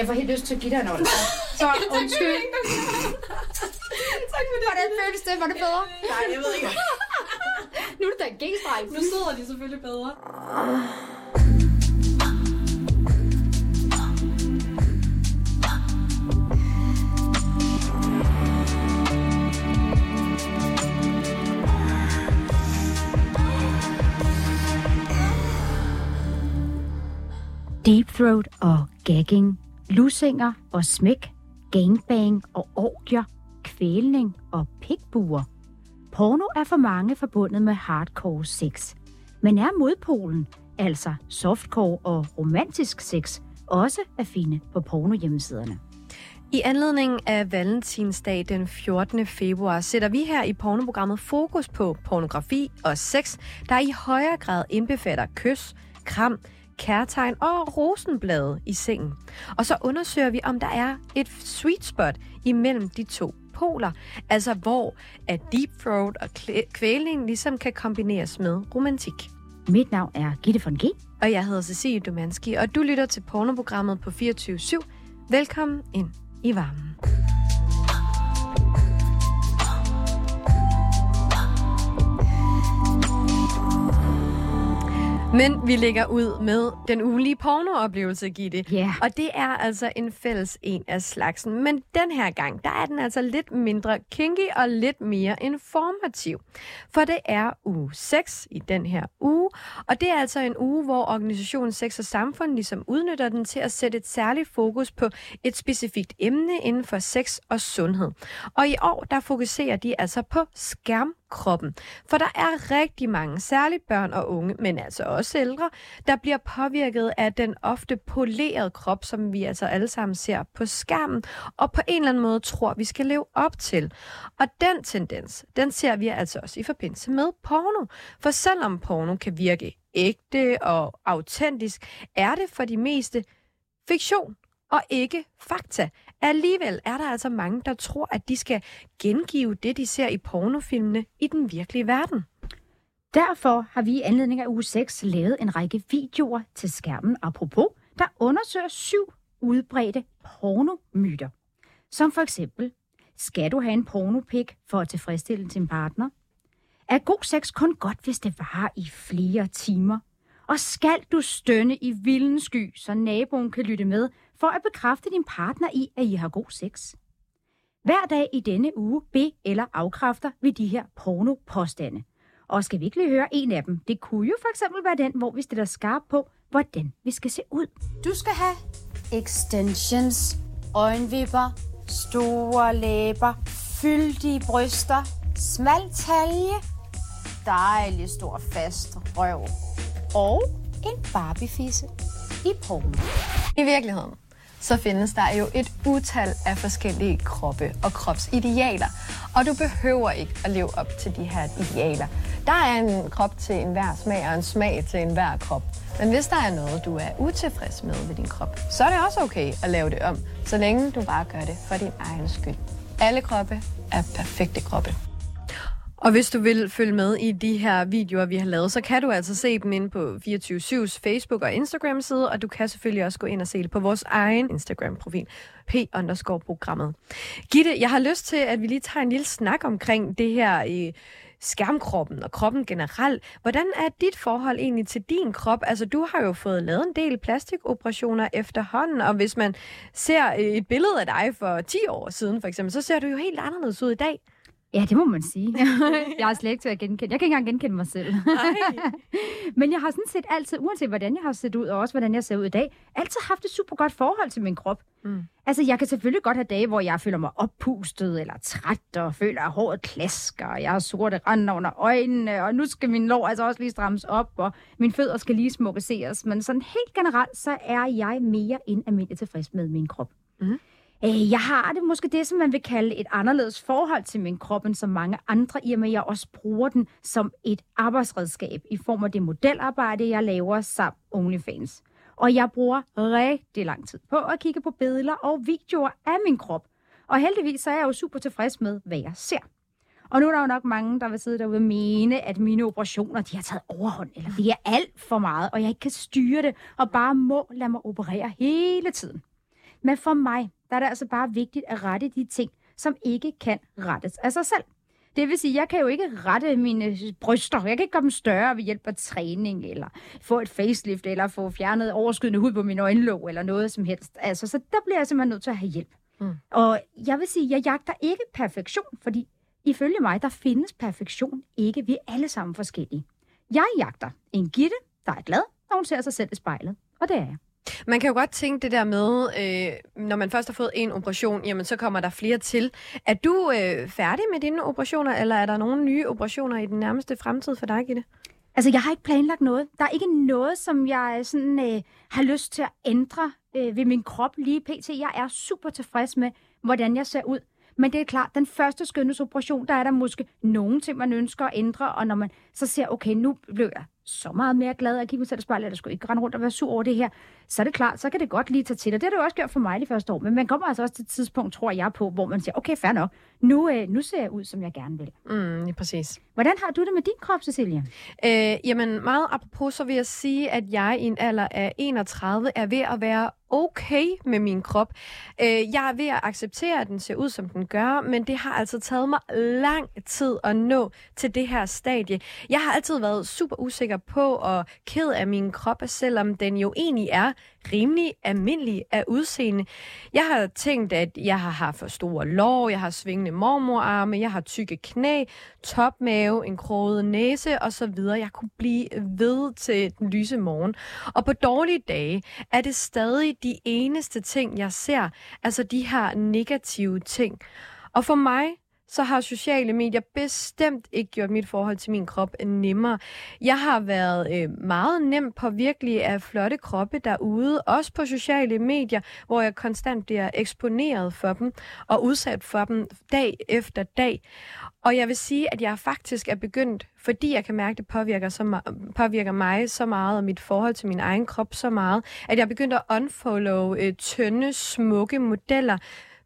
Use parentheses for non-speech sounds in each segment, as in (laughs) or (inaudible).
Jeg får helt lyst til at give dig en ånd. (laughs) Så undskyld. tak for det. Hvordan føles det? Var det bedre? Nej, jeg ved ikke. nu er det da en g-streg. Nu sidder de selvfølgelig bedre. Deep throat og gagging, lusinger og smæk, gangbang og orgier, kvælning og pikbuer. Porno er for mange forbundet med hardcore sex. Men er modpolen, altså softcore og romantisk sex, også at finde på pornohjemmesiderne? I anledning af Valentinsdag den 14. februar sætter vi her i pornoprogrammet fokus på pornografi og sex, der i højere grad indbefatter kys, kram, kærtegn og rosenblade i sengen. Og så undersøger vi, om der er et sweet spot imellem de to poler, altså hvor at deep throat og kvælning ligesom kan kombineres med romantik. Mit navn er Gitte von G. Og jeg hedder Cecilie Dumanski, og du lytter til pornoprogrammet på 24 Velkommen ind i varmen. Men vi lægger ud med den ugenlige pornooplevelse, Gitte. Ja. Og det er altså en fælles en af slagsen. Men den her gang, der er den altså lidt mindre kinky og lidt mere informativ. For det er uge 6 i den her uge. Og det er altså en uge, hvor organisationen Sex og Samfund ligesom udnytter den til at sætte et særligt fokus på et specifikt emne inden for sex og sundhed. Og i år, der fokuserer de altså på skærm kroppen. For der er rigtig mange, særligt børn og unge, men altså også ældre, der bliver påvirket af den ofte polerede krop, som vi altså alle sammen ser på skærmen, og på en eller anden måde tror, vi skal leve op til. Og den tendens, den ser vi altså også i forbindelse med porno. For selvom porno kan virke ægte og autentisk, er det for de meste fiktion og ikke fakta. Alligevel er der altså mange, der tror, at de skal gengive det, de ser i pornofilmene i den virkelige verden. Derfor har vi i anledning af uge 6 lavet en række videoer til skærmen, apropos, der undersøger syv udbredte pornomyter. Som for eksempel, skal du have en pornopik for at tilfredsstille din partner? Er god sex kun godt, hvis det varer i flere timer? Og skal du stønne i vilden sky, så naboen kan lytte med, for at bekræfte din partner i, at I har god sex? Hver dag i denne uge be- eller afkræfter vi de her porno-påstande. Og skal vi ikke lige høre en af dem? Det kunne jo for eksempel være den, hvor vi stiller skarp på, hvordan vi skal se ud. Du skal have extensions, øjenvipper, store læber, fyldige bryster, smal talje, dejlig stor fast røv og en barbiefisse i porno. I virkeligheden, så findes der jo et utal af forskellige kroppe og kropsidealer. Og du behøver ikke at leve op til de her idealer. Der er en krop til enhver smag og en smag til enhver krop. Men hvis der er noget, du er utilfreds med ved din krop, så er det også okay at lave det om, så længe du bare gør det for din egen skyld. Alle kroppe er perfekte kroppe. Og hvis du vil følge med i de her videoer, vi har lavet, så kan du altså se dem inde på 24-7's Facebook og Instagram-side, og du kan selvfølgelig også gå ind og se det på vores egen Instagram-profil, p-programmet. Gitte, jeg har lyst til, at vi lige tager en lille snak omkring det her i skærmkroppen og kroppen generelt. Hvordan er dit forhold egentlig til din krop? Altså, du har jo fået lavet en del plastikoperationer efterhånden, og hvis man ser et billede af dig for 10 år siden, for eksempel, så ser du jo helt anderledes ud i dag. Ja, det må man sige. (laughs) jeg har slet ikke til at genkende. Jeg kan ikke engang genkende mig selv. (laughs) Men jeg har sådan set altid, uanset hvordan jeg har set ud, og også hvordan jeg ser ud i dag, altid haft et super godt forhold til min krop. Mm. Altså, jeg kan selvfølgelig godt have dage, hvor jeg føler mig oppustet eller træt, og føler, at håret klasker, og jeg har sorte rande under øjnene, og nu skal min lår altså også lige strammes op, og mine fødder skal lige smukkeseres. Men sådan helt generelt, så er jeg mere end almindeligt tilfreds med min krop. Mm. Øh, jeg har det måske det, som man vil kalde et anderledes forhold til min krop, end som mange andre, i og med at jeg også bruger den som et arbejdsredskab i form af det modelarbejde, jeg laver sammen OnlyFans. Og jeg bruger rigtig lang tid på at kigge på billeder og videoer af min krop. Og heldigvis så er jeg jo super tilfreds med, hvad jeg ser. Og nu er der jo nok mange, der vil sidde derude og mene, at mine operationer, de har taget overhånd, eller det er alt for meget, og jeg ikke kan styre det, og bare må lade mig operere hele tiden. Men for mig, der er det altså bare vigtigt at rette de ting, som ikke kan rettes af sig selv. Det vil sige, jeg kan jo ikke rette mine bryster. Jeg kan ikke gøre dem større ved hjælp af træning, eller få et facelift, eller få fjernet overskydende hud på min øjenlåg, eller noget som helst. Altså, så der bliver jeg simpelthen nødt til at have hjælp. Mm. Og jeg vil sige, jeg jagter ikke perfektion, fordi ifølge mig, der findes perfektion ikke. Vi er alle sammen forskellige. Jeg jagter en Gitte, der er glad, når hun ser sig selv i spejlet. Og det er jeg. Man kan jo godt tænke det der med, øh, når man først har fået en operation, jamen så kommer der flere til. Er du øh, færdig med dine operationer, eller er der nogle nye operationer i den nærmeste fremtid for dig, Gitte? Altså, jeg har ikke planlagt noget. Der er ikke noget, som jeg sådan, øh, har lyst til at ændre øh, ved min krop lige pt. Jeg er super tilfreds med, hvordan jeg ser ud. Men det er klart, den første skønhedsoperation, der er der måske nogen ting, man ønsker at ændre, og når man så ser, okay, nu blev jeg så meget mere glad at kigge mig selv i spejlet, at jeg skulle ikke rende rundt og være sur over det her, så er det klart, så kan det godt lige tage til. Og det har det jo også gjort for mig de første år. Men man kommer altså også til et tidspunkt, tror jeg på, hvor man siger, okay, fair nok, nu, øh, nu ser jeg ud, som jeg gerne vil. Mm, ja, præcis. Hvordan har du det med din krop, Cecilia? Øh, jamen, meget apropos, så vil jeg sige, at jeg i en alder af 31 er ved at være okay med min krop. Øh, jeg er ved at acceptere, at den ser ud, som den gør, men det har altså taget mig lang tid at nå til det her stadie. Jeg har altid været super usikker på og ked af min krop, selvom den jo egentlig er rimelig almindelig af udseende. Jeg har tænkt, at jeg har haft for store lår, jeg har svingende mormorarme, jeg har tykke knæ, topmave, en kroget næse osv. Jeg kunne blive ved til den lyse morgen. Og på dårlige dage er det stadig de eneste ting, jeg ser, altså de her negative ting. Og for mig, så har sociale medier bestemt ikke gjort mit forhold til min krop nemmere. Jeg har været øh, meget nem på virkelig af flotte kroppe derude, også på sociale medier, hvor jeg konstant bliver eksponeret for dem og udsat for dem dag efter dag. Og jeg vil sige, at jeg faktisk er begyndt, fordi jeg kan mærke, at det påvirker, så påvirker mig så meget, og mit forhold til min egen krop så meget, at jeg er begyndt at unfollow øh, tynde, smukke modeller,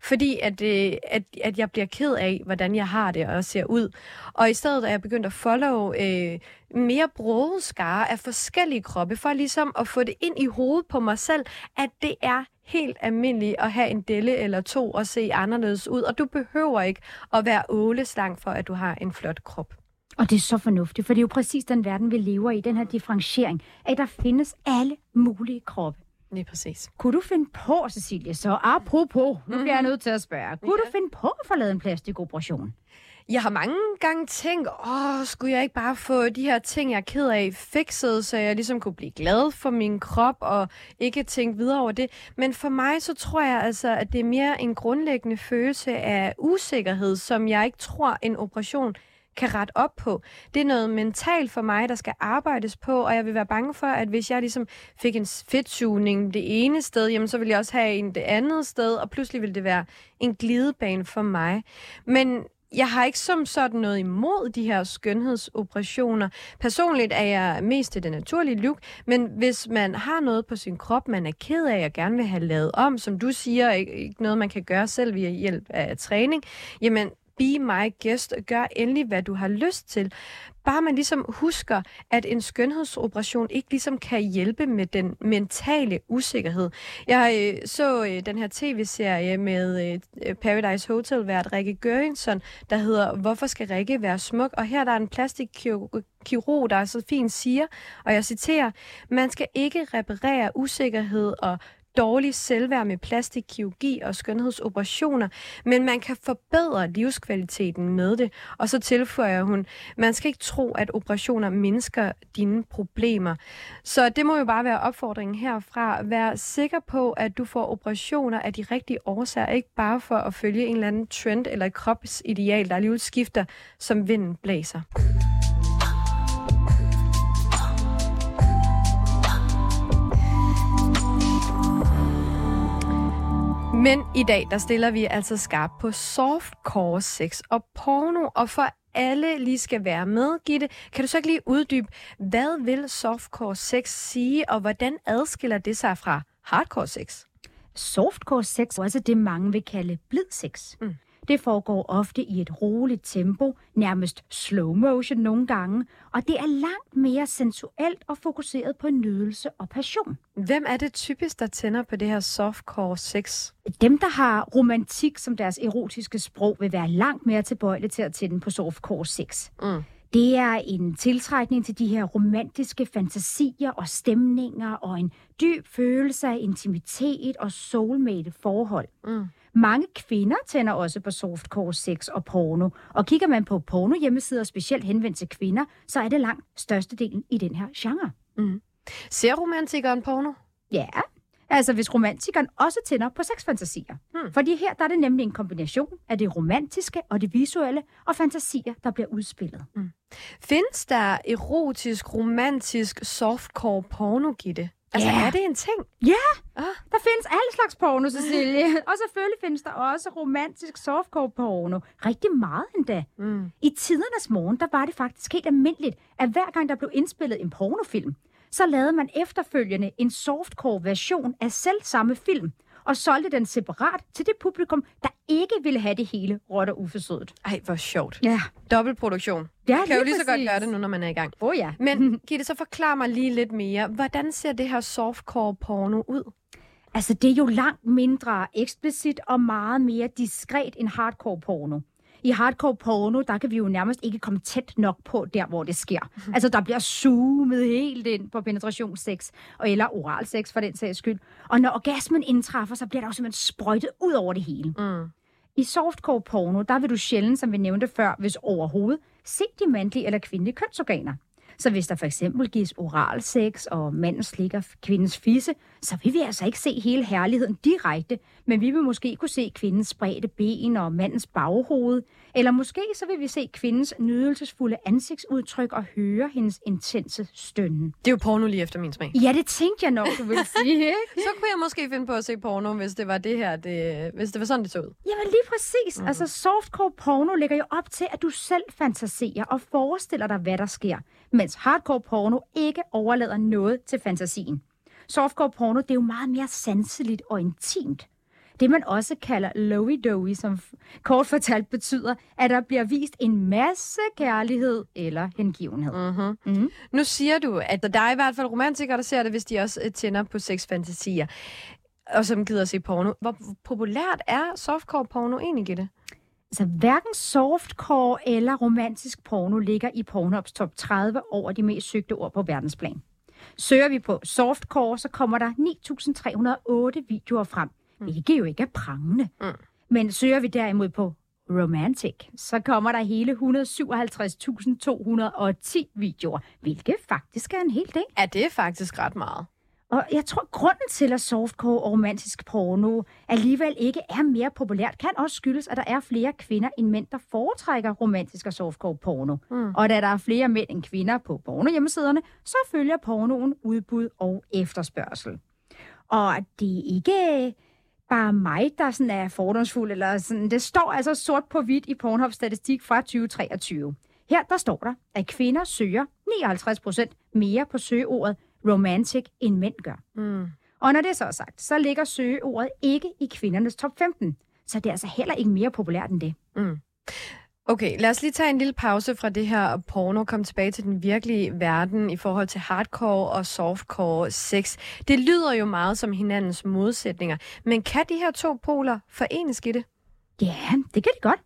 fordi at, øh, at, at jeg bliver ked af, hvordan jeg har det og ser ud. Og i stedet er jeg begyndt at follow øh, mere brode skare af forskellige kroppe, for ligesom at få det ind i hovedet på mig selv, at det er helt almindeligt at have en delle eller to og se anderledes ud, og du behøver ikke at være åleslang for, at du har en flot krop. Og det er så fornuftigt, for det er jo præcis den verden, vi lever i, den her differentiering, at der findes alle mulige kroppe. Lige præcis. Kunne du finde på, Cecilie, så apropos, nu bliver jeg nødt til at spørge, kunne ja. du finde på at få lavet en plastikoperation? Jeg har mange gange tænkt, åh, skulle jeg ikke bare få de her ting, jeg er ked af, fikset, så jeg ligesom kunne blive glad for min krop og ikke tænke videre over det. Men for mig, så tror jeg altså, at det er mere en grundlæggende følelse af usikkerhed, som jeg ikke tror, en operation kan rette op på. Det er noget mentalt for mig, der skal arbejdes på, og jeg vil være bange for, at hvis jeg ligesom fik en fedtsugning det ene sted, jamen så vil jeg også have en det andet sted, og pludselig vil det være en glidebane for mig. Men jeg har ikke som sådan noget imod de her skønhedsoperationer. Personligt er jeg mest til det naturlige look, men hvis man har noget på sin krop, man er ked af og gerne vil have lavet om, som du siger, ikke noget man kan gøre selv via hjælp af træning, jamen be my guest. Gør endelig, hvad du har lyst til. Bare man ligesom husker, at en skønhedsoperation ikke ligesom kan hjælpe med den mentale usikkerhed. Jeg øh, så øh, den her tv-serie med øh, øh Paradise Hotel-vært Rikke Gøringsson, der hedder Hvorfor skal Rikke være smuk? Og her der er en plastikkirurg, der så fint siger, og jeg citerer, man skal ikke reparere usikkerhed og dårlig selvværd med plastikkirurgi og skønhedsoperationer, men man kan forbedre livskvaliteten med det. Og så tilføjer hun, man skal ikke tro, at operationer mindsker dine problemer. Så det må jo bare være opfordringen herfra. Vær sikker på, at du får operationer af de rigtige årsager, ikke bare for at følge en eller anden trend eller et kropsideal, der alligevel skifter, som vinden blæser. Men i dag, der stiller vi altså skarp på softcore sex og porno, og for alle lige skal være med, Gitte, kan du så ikke lige uddybe, hvad vil softcore sex sige, og hvordan adskiller det sig fra hardcore sex? Softcore sex er altså det, mange vil kalde blid sex. Mm. Det foregår ofte i et roligt tempo, nærmest slow motion nogle gange, og det er langt mere sensuelt og fokuseret på nydelse og passion. Hvem er det typisk, der tænder på det her softcore sex? Dem, der har romantik som deres erotiske sprog, vil være langt mere tilbøjelige til at tænde på softcore sex. Mm. Det er en tiltrækning til de her romantiske fantasier og stemninger og en dyb følelse af intimitet og soulmate forhold. Mm. Mange kvinder tænder også på softcore sex og porno. Og kigger man på porno hjemmesider, specielt henvendt til kvinder, så er det langt størstedelen i den her genre. Ser romantikeren porno? Ja, altså hvis romantikeren også tænder på sexfantasier. Hmm. Fordi her der er det nemlig en kombination af det romantiske og det visuelle og fantasier, der bliver udspillet. Findes der erotisk, romantisk, softcore porno, Gitte? Altså, Ja. er det en ting? Der findes alle slags porno, Cecilie. (laughs) og selvfølgelig findes der også romantisk softcore porno. Rigtig meget endda. Mm. I tidernes morgen, der var det faktisk helt almindeligt, at hver gang der blev indspillet en pornofilm, så lavede man efterfølgende en softcore version af selv samme film, og solgte den separat til det publikum, der ikke ville have det hele råt og uforsødet. Ej, hvor sjovt. Ja, Dobbeltproduktion. ja Kan jo lige så godt gøre det nu, når man er i gang. Åh oh, ja. Men (laughs) Gitte, så forklar mig lige lidt mere. Hvordan ser det her softcore porno ud? Altså, det er jo langt mindre eksplicit og meget mere diskret end hardcore porno. I hardcore porno, der kan vi jo nærmest ikke komme tæt nok på der, hvor det sker. Altså, der bliver zoomet helt ind på penetrationssex, og eller oralsex for den sags skyld. Og når orgasmen indtræffer, så bliver der jo simpelthen sprøjtet ud over det hele. Mm. I softcore porno, der vil du sjældent, som vi nævnte før, hvis overhovedet, se de mandlige eller kvindelige kønsorganer. Så hvis der for eksempel gives oral sex, og manden slikker kvindens fisse, så vil vi altså ikke se hele herligheden direkte, men vi vil måske kunne se kvindens spredte ben og mandens baghoved, eller måske så vil vi se kvindens nydelsesfulde ansigtsudtryk og høre hendes intense stønnen. Det er jo porno lige efter min smag. Ja, det tænkte jeg nok, du ville (laughs) sige, ikke? Så kunne jeg måske finde på at se porno, hvis det var det her, det, hvis det var sådan, det så ud. Jamen lige præcis. Mm. Altså softcore porno lægger jo op til, at du selv fantaserer og forestiller dig, hvad der sker. Mens hardcore porno ikke overlader noget til fantasien. Softcore porno, det er jo meget mere sanseligt og intimt. Det man også kalder lowy-dowy, som kort fortalt betyder, at der bliver vist en masse kærlighed eller hengivenhed. Mm-hmm. Mm. Nu siger du, at der er i hvert fald romantikere, der ser det, hvis de også øh, tænder på sexfantasier, og som gider at se porno. Hvor populært er softcore porno egentlig, Gitte? Altså hverken softcore eller romantisk porno ligger i Pornhubs top 30 over de mest søgte ord på verdensplan. Søger vi på softcore, så kommer der 9.308 videoer frem, hvilket jo ikke er prangende. Mm. Men søger vi derimod på romantic, så kommer der hele 157.210 videoer, hvilket faktisk er en hel del. Ja, det er faktisk ret meget. Og jeg tror, grunden til, at softcore og romantisk porno alligevel ikke er mere populært, kan også skyldes, at der er flere kvinder end mænd, der foretrækker romantisk og softcore porno. Mm. Og da der er flere mænd end kvinder på pornohjemmesiderne, så følger pornoen udbud og efterspørgsel. Og det er ikke bare mig, der sådan er fordomsfuld, eller sådan. det står altså sort på hvidt i Pornhubs statistik fra 2023. Her der står der, at kvinder søger 59 procent mere på søgeordet romantic, end mænd gør. Mm. Og når det så er sagt, så ligger søgeordet ikke i kvindernes top 15. Så det er altså heller ikke mere populært end det. Mm. Okay, lad os lige tage en lille pause fra det her porno og komme tilbage til den virkelige verden i forhold til hardcore og softcore sex. Det lyder jo meget som hinandens modsætninger, men kan de her to poler forenes, Gitte? Ja, det kan det godt.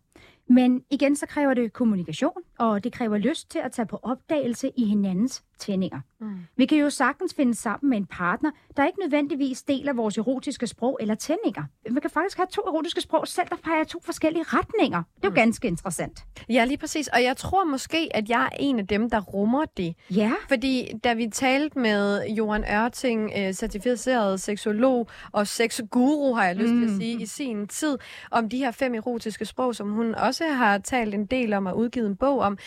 Men igen, så kræver det kommunikation, og det kræver lyst til at tage på opdagelse i hinandens tændinger. Mm. Vi kan jo sagtens finde sammen med en partner, der ikke nødvendigvis deler vores erotiske sprog eller tændinger. Man kan faktisk have to erotiske sprog, selv der peger to forskellige retninger. Det er jo ganske interessant. Ja, lige præcis. Og jeg tror måske, at jeg er en af dem, der rummer det. Ja, Fordi da vi talte med Johan Ørting, øh, certificeret seksolog og sexguru, har jeg lyst til at Mm. sige, i sin tid, om de her fem erotiske sprog, som hun også har talt en del om og udgivet en bog om,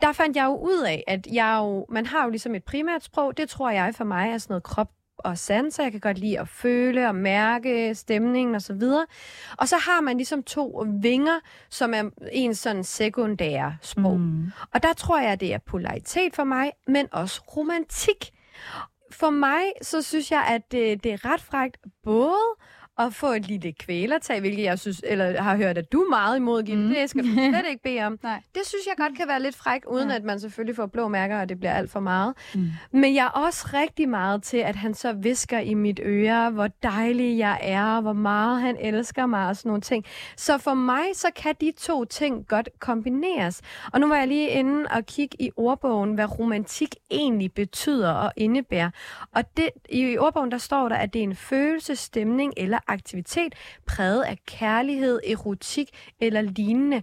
der fandt jeg jo ud af, at jeg jo, man har jo ligesom et primært sprog, det tror jeg for mig er sådan noget krop og sanser. Jeg kan godt lide at føle og mærke stemningen og så videre. Og så har man ligesom to vinger, som er en sådan sekundære sprog. Mm. Og der tror jeg, det er polaritet for mig, men også romantik. For mig, så synes jeg, at det, det er ret frægt både at få et lille kvælertag, hvilket jeg synes, eller har hørt, at du er meget imod, Gitte. Mm. Det skal du slet ikke bede om. (laughs) Nej. Det synes jeg godt kan være lidt fræk, uden Ja. at man selvfølgelig får blå mærker, og det bliver alt for meget. Mm. Men jeg er også rigtig meget til, at han så visker i mit øre, hvor dejlig jeg er, hvor meget han elsker mig og sådan nogle ting. Så for mig, så kan de to ting godt kombineres. Og nu var jeg lige inde og kigge i ordbogen, hvad romantik egentlig betyder og indebærer. Og det, i ordbogen, der står der, at det er en følelse, stemning eller aktivitet præget af kærlighed, erotik eller lignende.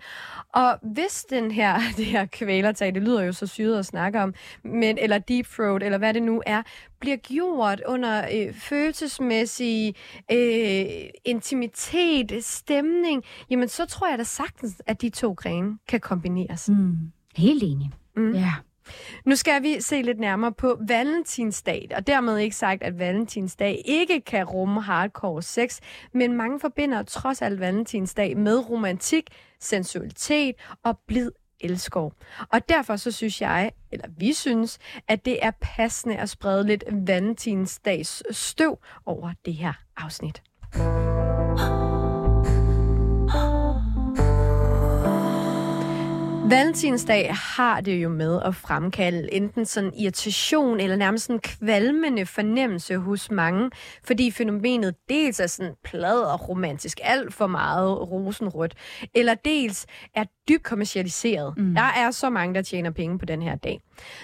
Og hvis den her, (laughs) det her kvælertag, det lyder jo så syret at snakke om, men, eller deep throat, eller hvad det nu er, bliver gjort under øh, følelsesmæssig øh, intimitet, stemning, jamen så tror jeg da sagtens, at de to grene kan kombineres. Mm. Helt enig. Mm. Ja. Nu skal vi se lidt nærmere på valentinsdag, og dermed ikke sagt, at valentinsdag ikke kan rumme hardcore sex, men mange forbinder trods alt valentinsdag med romantik, sensualitet og blid elskov. Og derfor så synes jeg, eller vi synes, at det er passende at sprede lidt valentinsdags støv over det her afsnit. (gasps) (gasps) Valentinsdag har det jo med at fremkalde enten sådan irritation eller nærmest en kvalmende fornemmelse hos mange, fordi fænomenet dels er sådan plad og romantisk, alt for meget rosenrødt, eller dels er dybt kommercialiseret. Mm. Der er så mange, der tjener penge på den her dag.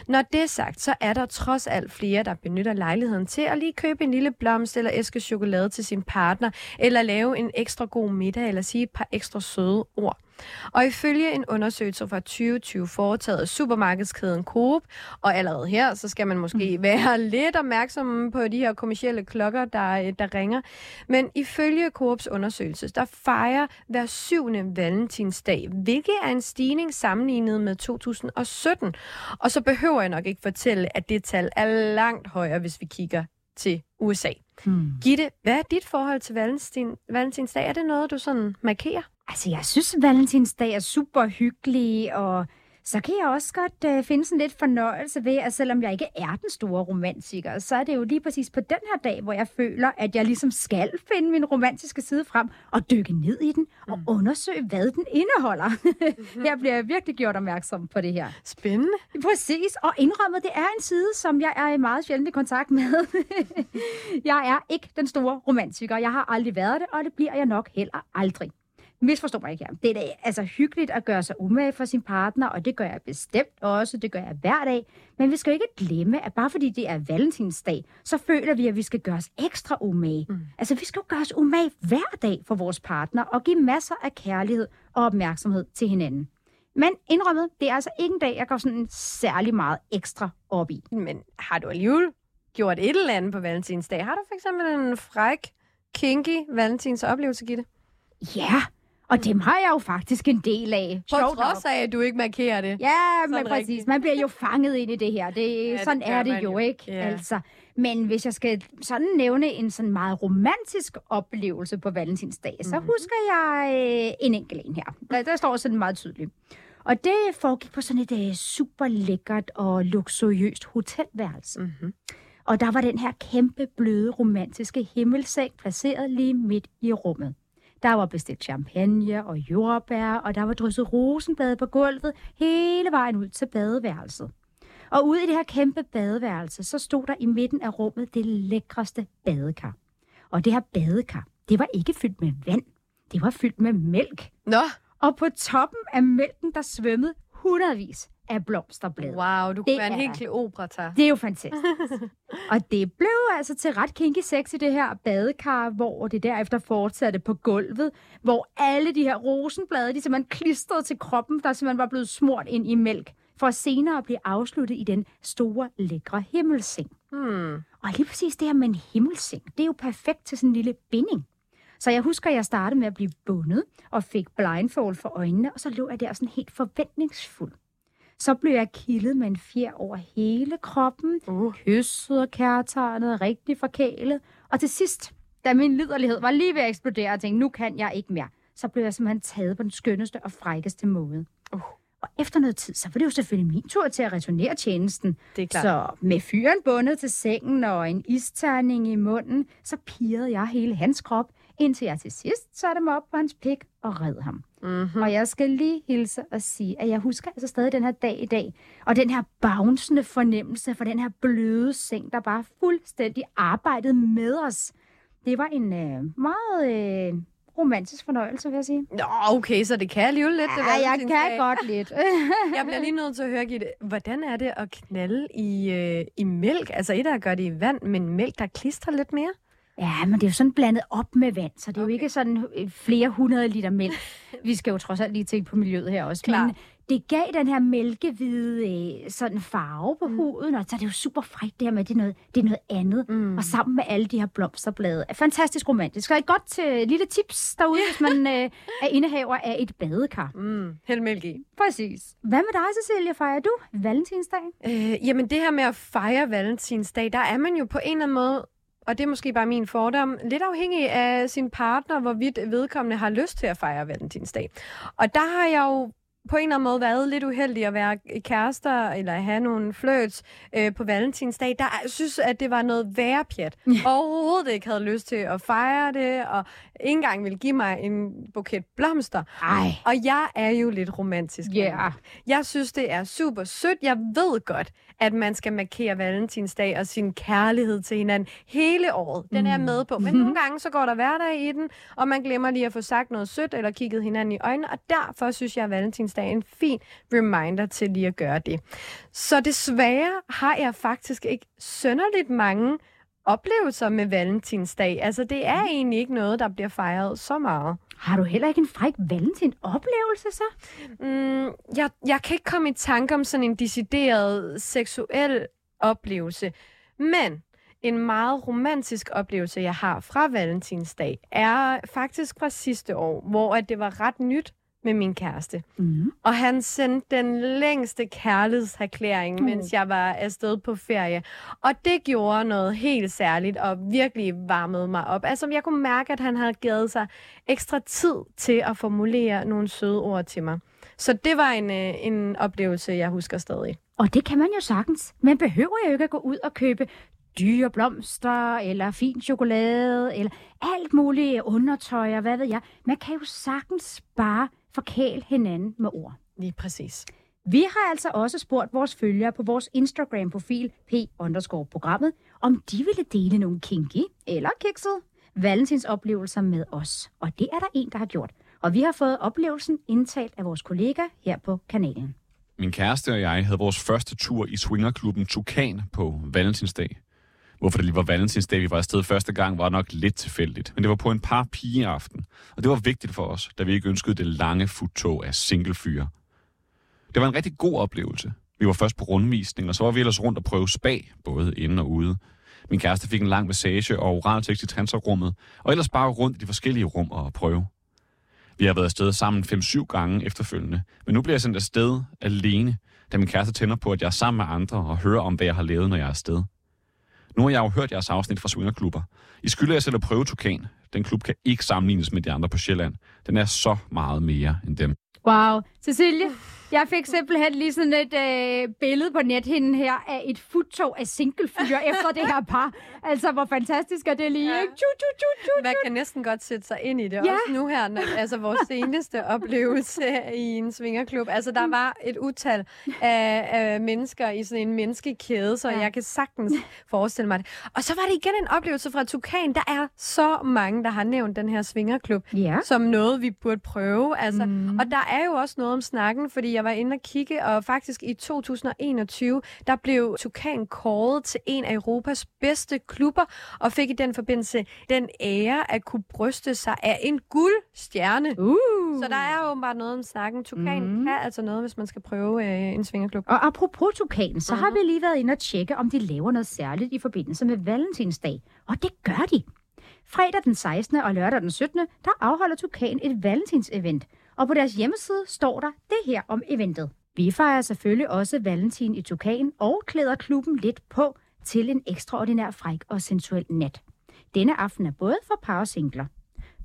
Når det er sagt, så er der trods alt flere, der benytter lejligheden til at lige købe en lille blomst eller æske chokolade til sin partner, eller lave en ekstra god middag, eller sige et par ekstra søde ord. Og ifølge en undersøgelse fra 2020 foretaget af supermarkedskæden Coop, og allerede her, så skal man måske være (laughs) lidt opmærksom på de her kommercielle klokker, der, der ringer. Men ifølge Coops undersøgelse, der fejrer hver syvende valentinsdag, hvilket er en stigning sammenlignet med 2017. Og så behøver jeg nok ikke fortælle, at det tal er langt højere, hvis vi kigger til USA. Hmm. Gitte, hvad er dit forhold til valentin, valentinsdag? Er det noget, du sådan markerer? Altså, jeg synes, valentinsdag er super hyggelig, og så kan jeg også godt øh, finde sådan lidt fornøjelse ved, at selvom jeg ikke er den store romantiker, så er det jo lige præcis på den her dag, hvor jeg føler, at jeg ligesom skal finde min romantiske side frem og dykke ned i den og undersøge, hvad den indeholder. (laughs) her bliver jeg virkelig gjort opmærksom på det her. Spændende. Præcis, og indrømmet, det er en side, som jeg er i meget sjældent i kontakt med. (laughs) jeg er ikke den store romantiker. Jeg har aldrig været det, og det bliver jeg nok heller aldrig. Misforstå mig ikke her. Det er da altså hyggeligt at gøre sig umage for sin partner, og det gør jeg bestemt også. Det gør jeg hver dag. Men vi skal jo ikke glemme, at bare fordi det er valentinsdag, så føler vi, at vi skal gøre os ekstra umage. Mm. Altså, vi skal jo gøre os umage hver dag for vores partner, og give masser af kærlighed og opmærksomhed til hinanden. Men indrømmet, det er altså ikke en dag, jeg går sådan særlig meget ekstra op i. Men har du alligevel gjort et eller andet på valentinsdag? Har du for eksempel en fræk, kinky valentins oplevelse, Gitte? Ja, og dem har jeg jo faktisk en del af. På Sjovt trods af, at du ikke markerer det. Ja, men præcis. rigtigt. Man bliver jo fanget ind i det her. Det, Ja, det sådan gør er det jo, jo. ikke? Ja. Altså. Men hvis jeg skal sådan nævne en sådan meget romantisk oplevelse på Valentinsdag, mm-hmm. så Mhm. husker jeg øh, en enkelt en her. Der, der står sådan meget tydeligt. Og det foregik på sådan et øh, super lækkert og luksuriøst hotelværelse. Mm-hmm. Og der var den her kæmpe, bløde, romantiske himmelseng placeret lige midt i rummet. Der var bestilt champagne og jordbær, og der var drysset rosenblade på gulvet hele vejen ud til badeværelset. Og ude i det her kæmpe badeværelse, så stod der i midten af rummet det lækreste badekar. Og det her badekar, det var ikke fyldt med vand. Det var fyldt med mælk. Nå, Og på toppen af mælken, der svømmede hundredvis af blomsterblade. wow, du kunne Det være en er- helt Kleopatra. Det er jo fantastisk. (laughs) og det blev altså til ret kinky sex i det her badekar, hvor det derefter fortsatte på gulvet, hvor alle de her rosenblade, de simpelthen klistrede til kroppen, der simpelthen var blevet smurt ind i mælk, for senere at blive afsluttet i den store, lækre himmelseng. Hmm. Og lige præcis det her med en himmelseng, det er jo perfekt til sådan en lille binding. Så jeg husker, at jeg startede med at blive bundet og fik blindfold for øjnene, og så lå jeg der sådan helt forventningsfuld. Så blev jeg kildet med en fjer over hele kroppen, Uh. kysset og kærtegnet, rigtig forkælet. Og til sidst, da min liderlighed var lige ved at eksplodere, og tænkte, nu kan jeg ikke mere, så blev jeg simpelthen taget på den skønneste og frækkeste måde. Uh. Og efter noget tid, så var det jo selvfølgelig min tur til at returnere tjenesten. Det er klart. Så med fyren bundet til sengen og en isterning i munden, så pirrede jeg hele hans krop, indtil jeg til sidst satte mig op på hans pik og red ham. Mm-hmm. Og jeg skal lige hilse og sige, at jeg husker altså stadig den her dag i dag, og den her bouncende fornemmelse for den her bløde seng, der bare fuldstændig arbejdede med os. Det var en øh, meget øh, romantisk fornøjelse, vil jeg sige. Nå, okay, så det kan alligevel lidt. det Ja, jeg valentinsdag. kan godt lidt. (laughs) Jeg bliver lige nødt til at høre, Gitte, hvordan er det at knalde i, øh, i mælk? Altså et er at gøre det i vand, men mælk, der klistrer lidt mere? Ja, men det er jo sådan blandet op med vand, så det er okay. jo ikke sådan øh, flere hundrede liter mælk. (laughs) Vi skal jo trods alt lige tænke på miljøet her også. Klar. Men det gav den her mælkehvide øh, sådan farve på mm. huden, og så er det jo super frækt det her med, at det er noget, det er noget andet. Mm. Og sammen med alle de her blomsterblade. Er fantastisk romantisk. Så et godt til lille tips derude, hvis man (laughs) øh, er indehaver af et badekar. Mm, hæld mælk i. Præcis. Hvad med dig, Cecilia? Fejrer du valentinsdag? Øh, jamen det her med at fejre valentinsdag, der er man jo på en eller anden måde, og det er måske bare min fordom, lidt afhængig af sin partner, hvorvidt vedkommende har lyst til at fejre valentinsdag. Og der har jeg jo på en eller anden måde været lidt uheldig at være kærester eller have nogle flirts øh, på valentinsdag, der synes, at det var noget værre pjat. Overhovedet ikke havde lyst til at fejre det, og ikke engang ville give mig en buket blomster. Ej. Og jeg er jo lidt romantisk. Ja. Yeah. Jeg synes, det er super sødt. Jeg ved godt, at man skal markere valentinsdag og sin kærlighed til hinanden hele året. Den er jeg med på. Men (laughs) nogle gange, så går der hverdag i den, og man glemmer lige at få sagt noget sødt eller kigget hinanden i øjnene. Og derfor synes jeg, at valentinsdag er en fin reminder til lige at gøre det. Så desværre har jeg faktisk ikke sønderligt mange oplevelser med valentinsdag. Altså, det er egentlig ikke noget, der bliver fejret så meget. Har du heller ikke en fræk valentin-oplevelse så? Mm, jeg, jeg kan ikke komme i tanke om sådan en decideret seksuel oplevelse. Men en meget romantisk oplevelse, jeg har fra Valentinsdag, er faktisk fra sidste år, hvor at det var ret nyt med min kæreste. Mm. Og han sendte den længste kærlighedserklæring, Mm. mens jeg var afsted på ferie. Og det gjorde noget helt særligt og virkelig varmede mig op. Altså, jeg kunne mærke, at han havde givet sig ekstra tid til at formulere nogle søde ord til mig. Så det var en, øh, en oplevelse, jeg husker stadig. Og det kan man jo sagtens. Man behøver jo ikke at gå ud og købe dyre blomster, eller fin chokolade, eller alt muligt undertøj, og hvad ved jeg. Man kan jo sagtens bare forkæle hinanden med ord. Lige præcis. Vi har altså også spurgt vores følgere på vores Instagram-profil p-programmet, om de ville dele nogle kinky eller kiksede valentinsoplevelser med os. Og det er der en, der har gjort. Og vi har fået oplevelsen indtalt af vores kollega her på kanalen. Min kæreste og jeg havde vores første tur i swingerklubben Tukan på Valentinsdag. Hvorfor det lige var Valentinsdag, vi var afsted første gang, var nok lidt tilfældigt. Men det var på en par pigeaften, og det var vigtigt for os, da vi ikke ønskede det lange futtog af singlefyre. Det var en rigtig god oplevelse. Vi var først på rundvisning, og så var vi ellers rundt og prøve spa, både inde og ude. Min kæreste fik en lang massage og oraltekst i transferrummet, og ellers bare rundt i de forskellige rum og prøve. Vi har været afsted sammen 5-7 gange efterfølgende, men nu bliver jeg sendt afsted alene, da min kæreste tænder på, at jeg er sammen med andre og hører om, hvad jeg har lavet, når jeg er afsted. Nu har jeg jo hørt jeres afsnit fra swingerklubber. I skylder jeg selv at prøve Tukan. Den klub kan ikke sammenlignes med de andre på Sjælland. Den er så meget mere end dem. Wow. Cecilie, jeg fik simpelthen lige sådan et øh, billede på nethinden her af et futtog af singlefyre (laughs) efter det her par. Altså, hvor fantastisk er det lige, Ja. ikke? Tju, tju, tju, tju. Man kan næsten godt sætte sig ind i det. Ja. Også nu her, når, (laughs) altså vores seneste oplevelse i en svingerklub. Altså, der var et utal af, af mennesker i sådan en menneskekæde, så Ja. jeg kan sagtens forestille mig det. Og så var det igen en oplevelse fra Tukan. Der er så mange, der har nævnt den her svingerklub Ja. som noget, vi burde prøve. Altså, mm. Og der er jo også noget om snakken, fordi jeg var inde og kigge, og faktisk i 2021, der blev Tukan kåret til en af Europas bedste klubber, og fik i den forbindelse den ære at kunne bryste sig af en guldstjerne. Uh. Så der er jo bare noget om snakken. Tukan Mm. mm. kan altså noget, hvis man skal prøve øh, en svingerklub. Og apropos Tukan, så har Mhm. vi lige været inde og tjekke, om de laver noget særligt i forbindelse med Valentinsdag. Og det gør de. Fredag den 16. og lørdag den 17. der afholder Tukan et Valentins-event. Og på deres hjemmeside står der det her om eventet. Vi fejrer selvfølgelig også Valentin i Tukan og klæder klubben lidt på til en ekstraordinær fræk og sensuel nat. Denne aften er både for par og singler.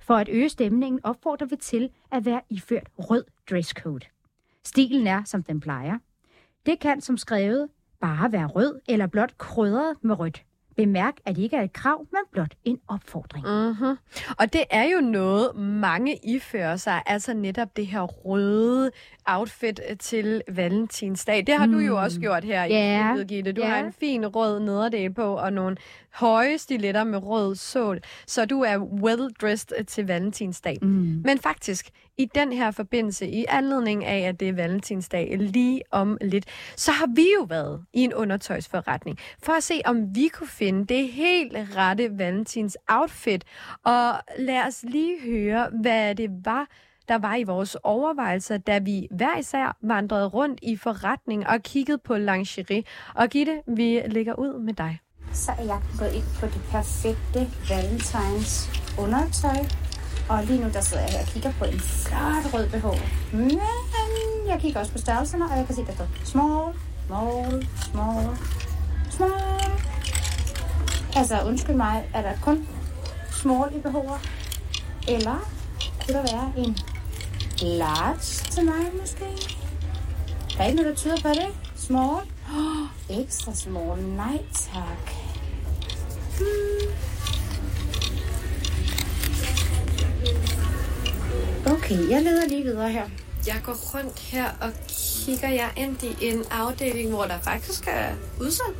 For at øge stemningen opfordrer vi til at være iført rød dresscode. Stilen er, som den plejer. Det kan som skrevet bare være rød eller blot krydret med rødt. Bemærk, at det ikke er et krav, men blot en opfordring. Mm-hmm. Og det er jo noget, mange ifører sig, altså netop det her røde outfit til valentinsdag. Det har mm. du jo også gjort her Ja. i Gitte. Du Ja. har en fin rød nederdel på, og nogle høje stiletter med rød sål. Så du er well-dressed til valentinsdag. Mm. Men faktisk, i den her forbindelse, i anledning af, at det er valentinsdag lige om lidt, så har vi jo været i en undertøjsforretning for at se, om vi kunne finde det helt rette valentins outfit. Og lad os lige høre, hvad det var, der var i vores overvejelser, da vi hver især vandrede rundt i forretning og kiggede på lingerie. Og Gitte, vi lægger ud med dig. Så er jeg gået ind på det perfekte valentines undertøj. Og lige nu der sidder jeg her og kigger på en flot rød BH. Men jeg kigger også på størrelserne, og jeg kan se, der står small, small, small, small. Altså, undskyld mig, er der kun small i BH'er? Eller kunne der være en large til mig måske? Der er ikke noget, der tyder på det. Small. Oh, ekstra small. Nej, tak. Hmm. Okay, jeg leder lige videre her. Jeg går rundt her og kigger jeg ind i en afdeling, hvor der faktisk er udsolgt.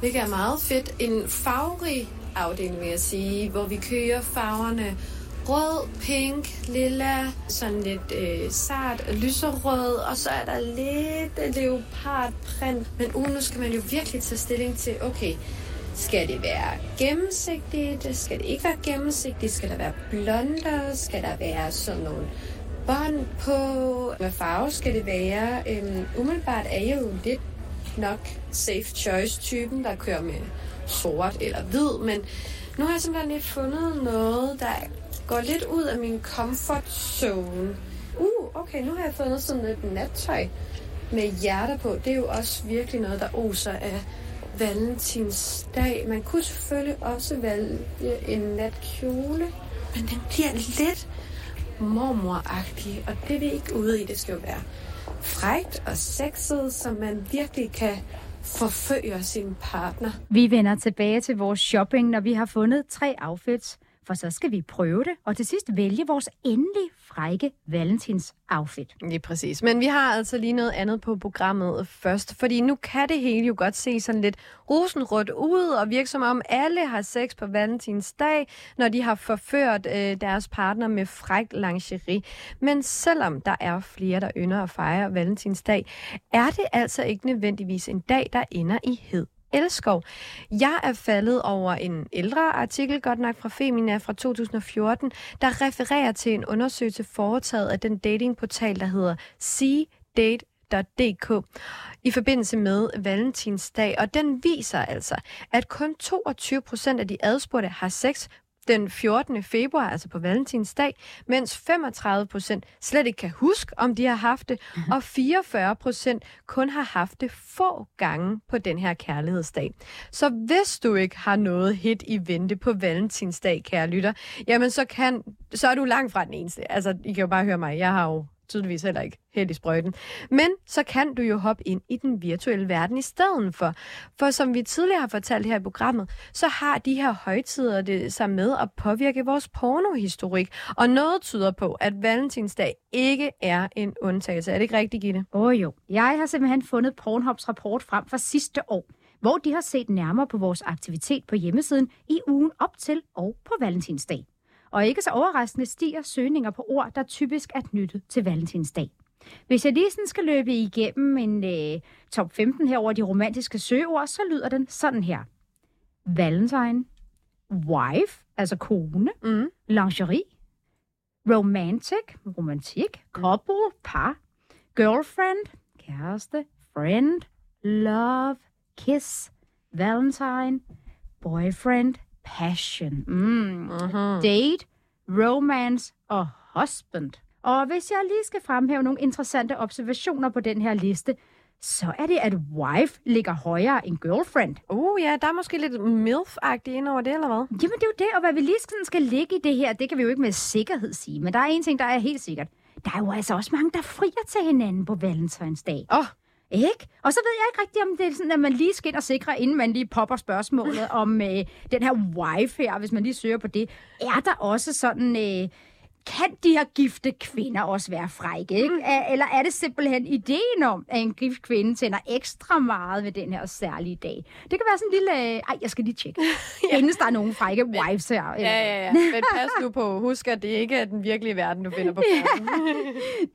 Hvilket er meget fedt. En farverig afdeling, vil jeg sige, hvor vi kører farverne rød, pink, lilla, sådan lidt øh, sart, lyserød, og så er der lidt leopardprint. Men uh, nu skal man jo virkelig tage stilling til, okay, skal det være gennemsigtigt? Skal det ikke være gennemsigtigt? Skal der være blonder? Skal der være sådan nogle bånd på? Hvad farve skal det være? Øhm, umiddelbart er jeg jo lidt nok safe choice-typen, der kører med sort eller hvid, men nu har jeg simpelthen lige fundet noget, der går lidt ud af min comfort zone. Uh, okay, nu har jeg fundet sådan lidt nattøj med hjerter på. Det er jo også virkelig noget, der oser af valentinsdag. Man kunne selvfølgelig også vælge en natkjole, men den bliver lidt mormoragtig, og det er vi ikke ude i. Det skal jo være frægt og sexet, så man virkelig kan forføre sin partner. Vi vender tilbage til vores shopping, når vi har fundet tre outfits, for så skal vi prøve det, og til sidst vælge vores endelig frække valentins outfit. Lige præcis. Men vi har altså lige noget andet på programmet først, fordi nu kan det hele jo godt se sådan lidt rosenrødt ud og virke som om alle har sex på valentinsdag, når de har forført øh, deres partner med fræk lingerie. Men selvom der er flere, der ynder at fejre valentinsdag, er det altså ikke nødvendigvis en dag, der ender i hed elskov. Jeg er faldet over en ældre artikel, godt nok fra Femina fra 2014, der refererer til en undersøgelse foretaget af den datingportal, der hedder cdate.dk i forbindelse med Valentinsdag, og den viser altså, at kun 22 procent af de adspurgte har sex den 14. februar, altså på Valentinsdag, mens 35 procent slet ikke kan huske, om de har haft det, og 44 procent kun har haft det få gange på den her kærlighedsdag. Så hvis du ikke har noget hit i vente på Valentinsdag, kære lytter, jamen så, kan, så er du langt fra den eneste. Altså, I kan jo bare høre mig, jeg har jo tydeligvis heller ikke helt i sprøjten. Men så kan du jo hoppe ind i den virtuelle verden i stedet for. For som vi tidligere har fortalt her i programmet, så har de her højtider det sig med at påvirke vores pornohistorik. Og noget tyder på, at Valentinsdag ikke er en undtagelse. Er det ikke rigtigt, Gitte? Åh oh, jo, jeg har simpelthen fundet Pornhubs rapport frem fra sidste år, hvor de har set nærmere på vores aktivitet på hjemmesiden i ugen op til og på Valentinsdag. Og ikke så overraskende stiger søgninger på ord, der typisk er knyttet til Valentinsdag. Hvis jeg lige sådan skal løbe igennem en øh, top 15 her over de romantiske søgeord, så lyder den sådan her. Valentine, wife, altså kone, Mm. lingerie, romantic, romantik, couple, par, girlfriend, kæreste, friend, love, kiss, valentine, boyfriend, passion, mm, Uh-huh. date, romance og husband. Og hvis jeg lige skal fremhæve nogle interessante observationer på den her liste, så er det, at wife ligger højere end girlfriend. Uh, ja, der er måske lidt MILF-agtigt ind over det, eller hvad? Jamen, det er jo det, og hvad vi lige sådan skal ligge i det her, det kan vi jo ikke med sikkerhed sige. Men der er en ting, der er helt sikkert. Der er jo altså også mange, der frier til hinanden på valentinsdag. Åh. Ikke? Og så ved jeg ikke rigtigt, om det er sådan, at man lige skal ind og sikre, inden man lige popper spørgsmålet om øh, den her wife her, hvis man lige søger på det. Er der også sådan... Øh, kan de her gifte kvinder også være frække, ikke? Mm. Eller er det simpelthen ideen om, at en gift kvinde tænder ekstra meget ved den her særlige dag? Det kan være sådan en lille... Ej, jeg skal lige tjekke. (laughs) ja. Inden der er nogen frække wives her. Ja, ja, ja. Men pas nu på. Husk, at det ikke er den virkelige verden, du finder på (laughs) pladen.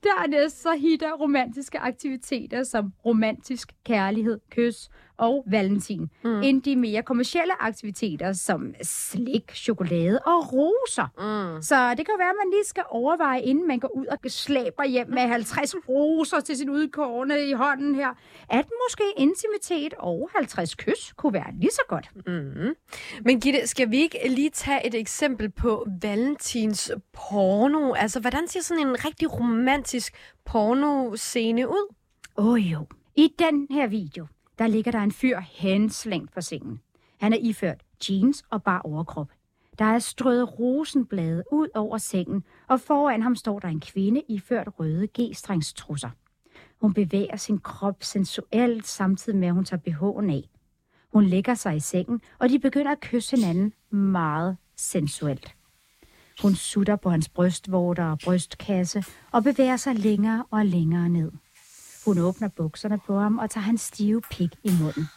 Dernæst så hitter romantiske aktiviteter som romantisk kærlighed, kys, og valentin, mm. end de mere kommercielle aktiviteter som slik, chokolade og roser. Mm. Så det kan være, at man lige skal overveje, inden man går ud og slæber hjem med 50 roser til sin udkårne i hånden her, at måske intimitet og 50 kys kunne være lige så godt. Mm. Men Gitte, skal vi ikke lige tage et eksempel på Valentins porno? Altså, hvordan ser sådan en rigtig romantisk porno-scene ud? Åh oh, jo. I den her video, der ligger der en fyr henslængt på sengen. Han er iført jeans og bare overkrop. Der er strøget rosenblade ud over sengen, og foran ham står der en kvinde iført røde g-strengstrusser. Hun bevæger sin krop sensuelt, samtidig med at hun tager BH'en af. Hun lægger sig i sengen, og de begynder at kysse hinanden meget sensuelt. Hun sutter på hans brystvorter og brystkasse og bevæger sig længere og længere ned. Hun åbner bukserne på ham og tager hans stive pik i munden.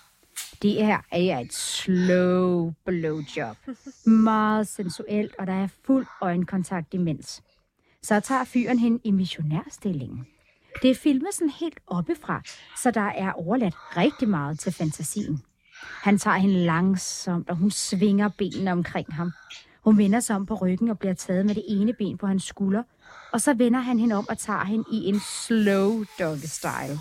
Det her er et slow blowjob. Meget sensuelt, og der er fuld øjenkontakt imens. Så tager fyren hende i missionærstillingen. Det er filmet sådan helt oppefra, så der er overladt rigtig meget til fantasien. Han tager hende langsomt, og hun svinger benene omkring ham. Hun vender sig om på ryggen og bliver taget med det ene ben på hans skulder, og så vender han hende om og tager hende i en slow dog style.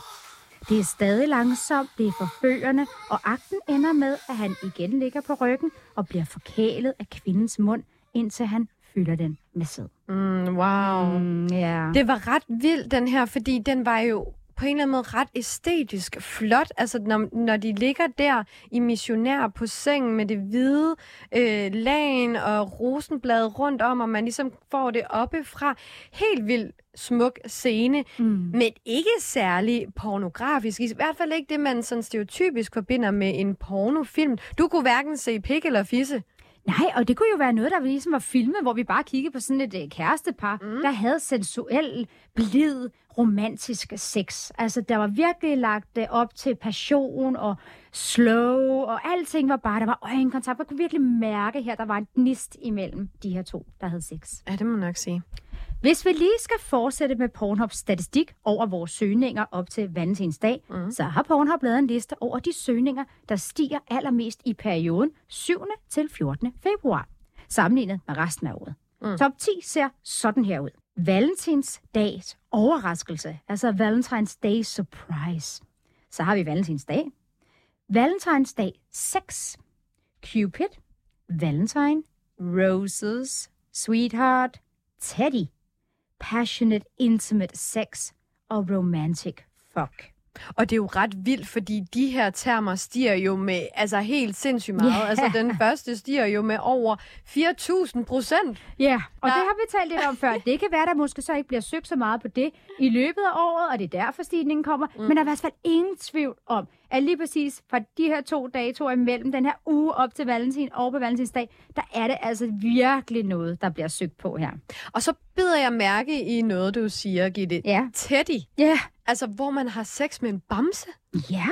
Det er stadig langsomt, det er forførende, og akten ender med, at han igen ligger på ryggen og bliver forkælet af kvindens mund, indtil han fylder den med sæd. Mm, wow. Mm, yeah. Det var ret vildt, den her, fordi den var jo på en eller anden måde ret æstetisk flot. Altså, når, når de ligger der i missionær på sengen med det hvide øh, lagen og rosenblad rundt om, og man ligesom får det oppe fra. Helt vildt smuk scene, mm. men ikke særlig pornografisk. I hvert fald ikke det, man sådan stereotypisk forbinder med en pornofilm. Du kunne hverken se pik eller fisse. Nej, og det kunne jo være noget, der ligesom var filmet, hvor vi bare kiggede på sådan et uh, kærestepar, mm. der havde sensuel, blid, romantisk sex. Altså, der var virkelig lagt uh, op til passion og slow, og alting var bare, der var øjenkontakt. Man kunne virkelig mærke her, der var en gnist imellem de her to, der havde sex. Ja, det må man nok sige. Hvis vi lige skal fortsætte med Pornhubs statistik over vores søgninger op til Valentinsdag, mm. så har Pornhub lavet en liste over de søgninger, der stiger allermest i perioden 7. til 14. februar, sammenlignet med resten af året. Mm. Top 10 ser sådan her ud. Valentinsdags overraskelse, altså Valentine's Day surprise. Så har vi Valentinsdag. Valentinsdag 6. Cupid. Valentine. Roses. Sweetheart. Teddy passionate, intimate sex og romantic fuck. Og det er jo ret vildt, fordi de her termer stiger jo med altså helt sindssygt meget. Yeah. Altså den første stiger jo med over 4.000 procent. Ja, yeah. og ja. det har vi talt lidt om før. Det kan være, der måske så ikke bliver søgt så meget på det i løbet af året, og det er derfor stigningen kommer. Mm. Men der er i hvert fald ingen tvivl om, at lige præcis fra de her to datoer imellem, den her uge op til Valentin og på Valentinsdag, der er det altså virkelig noget, der bliver søgt på her. Og så bider jeg mærke i noget, du siger, Gitte. Ja. Teddy. Ja. Altså, hvor man har sex med en bamse. Ja.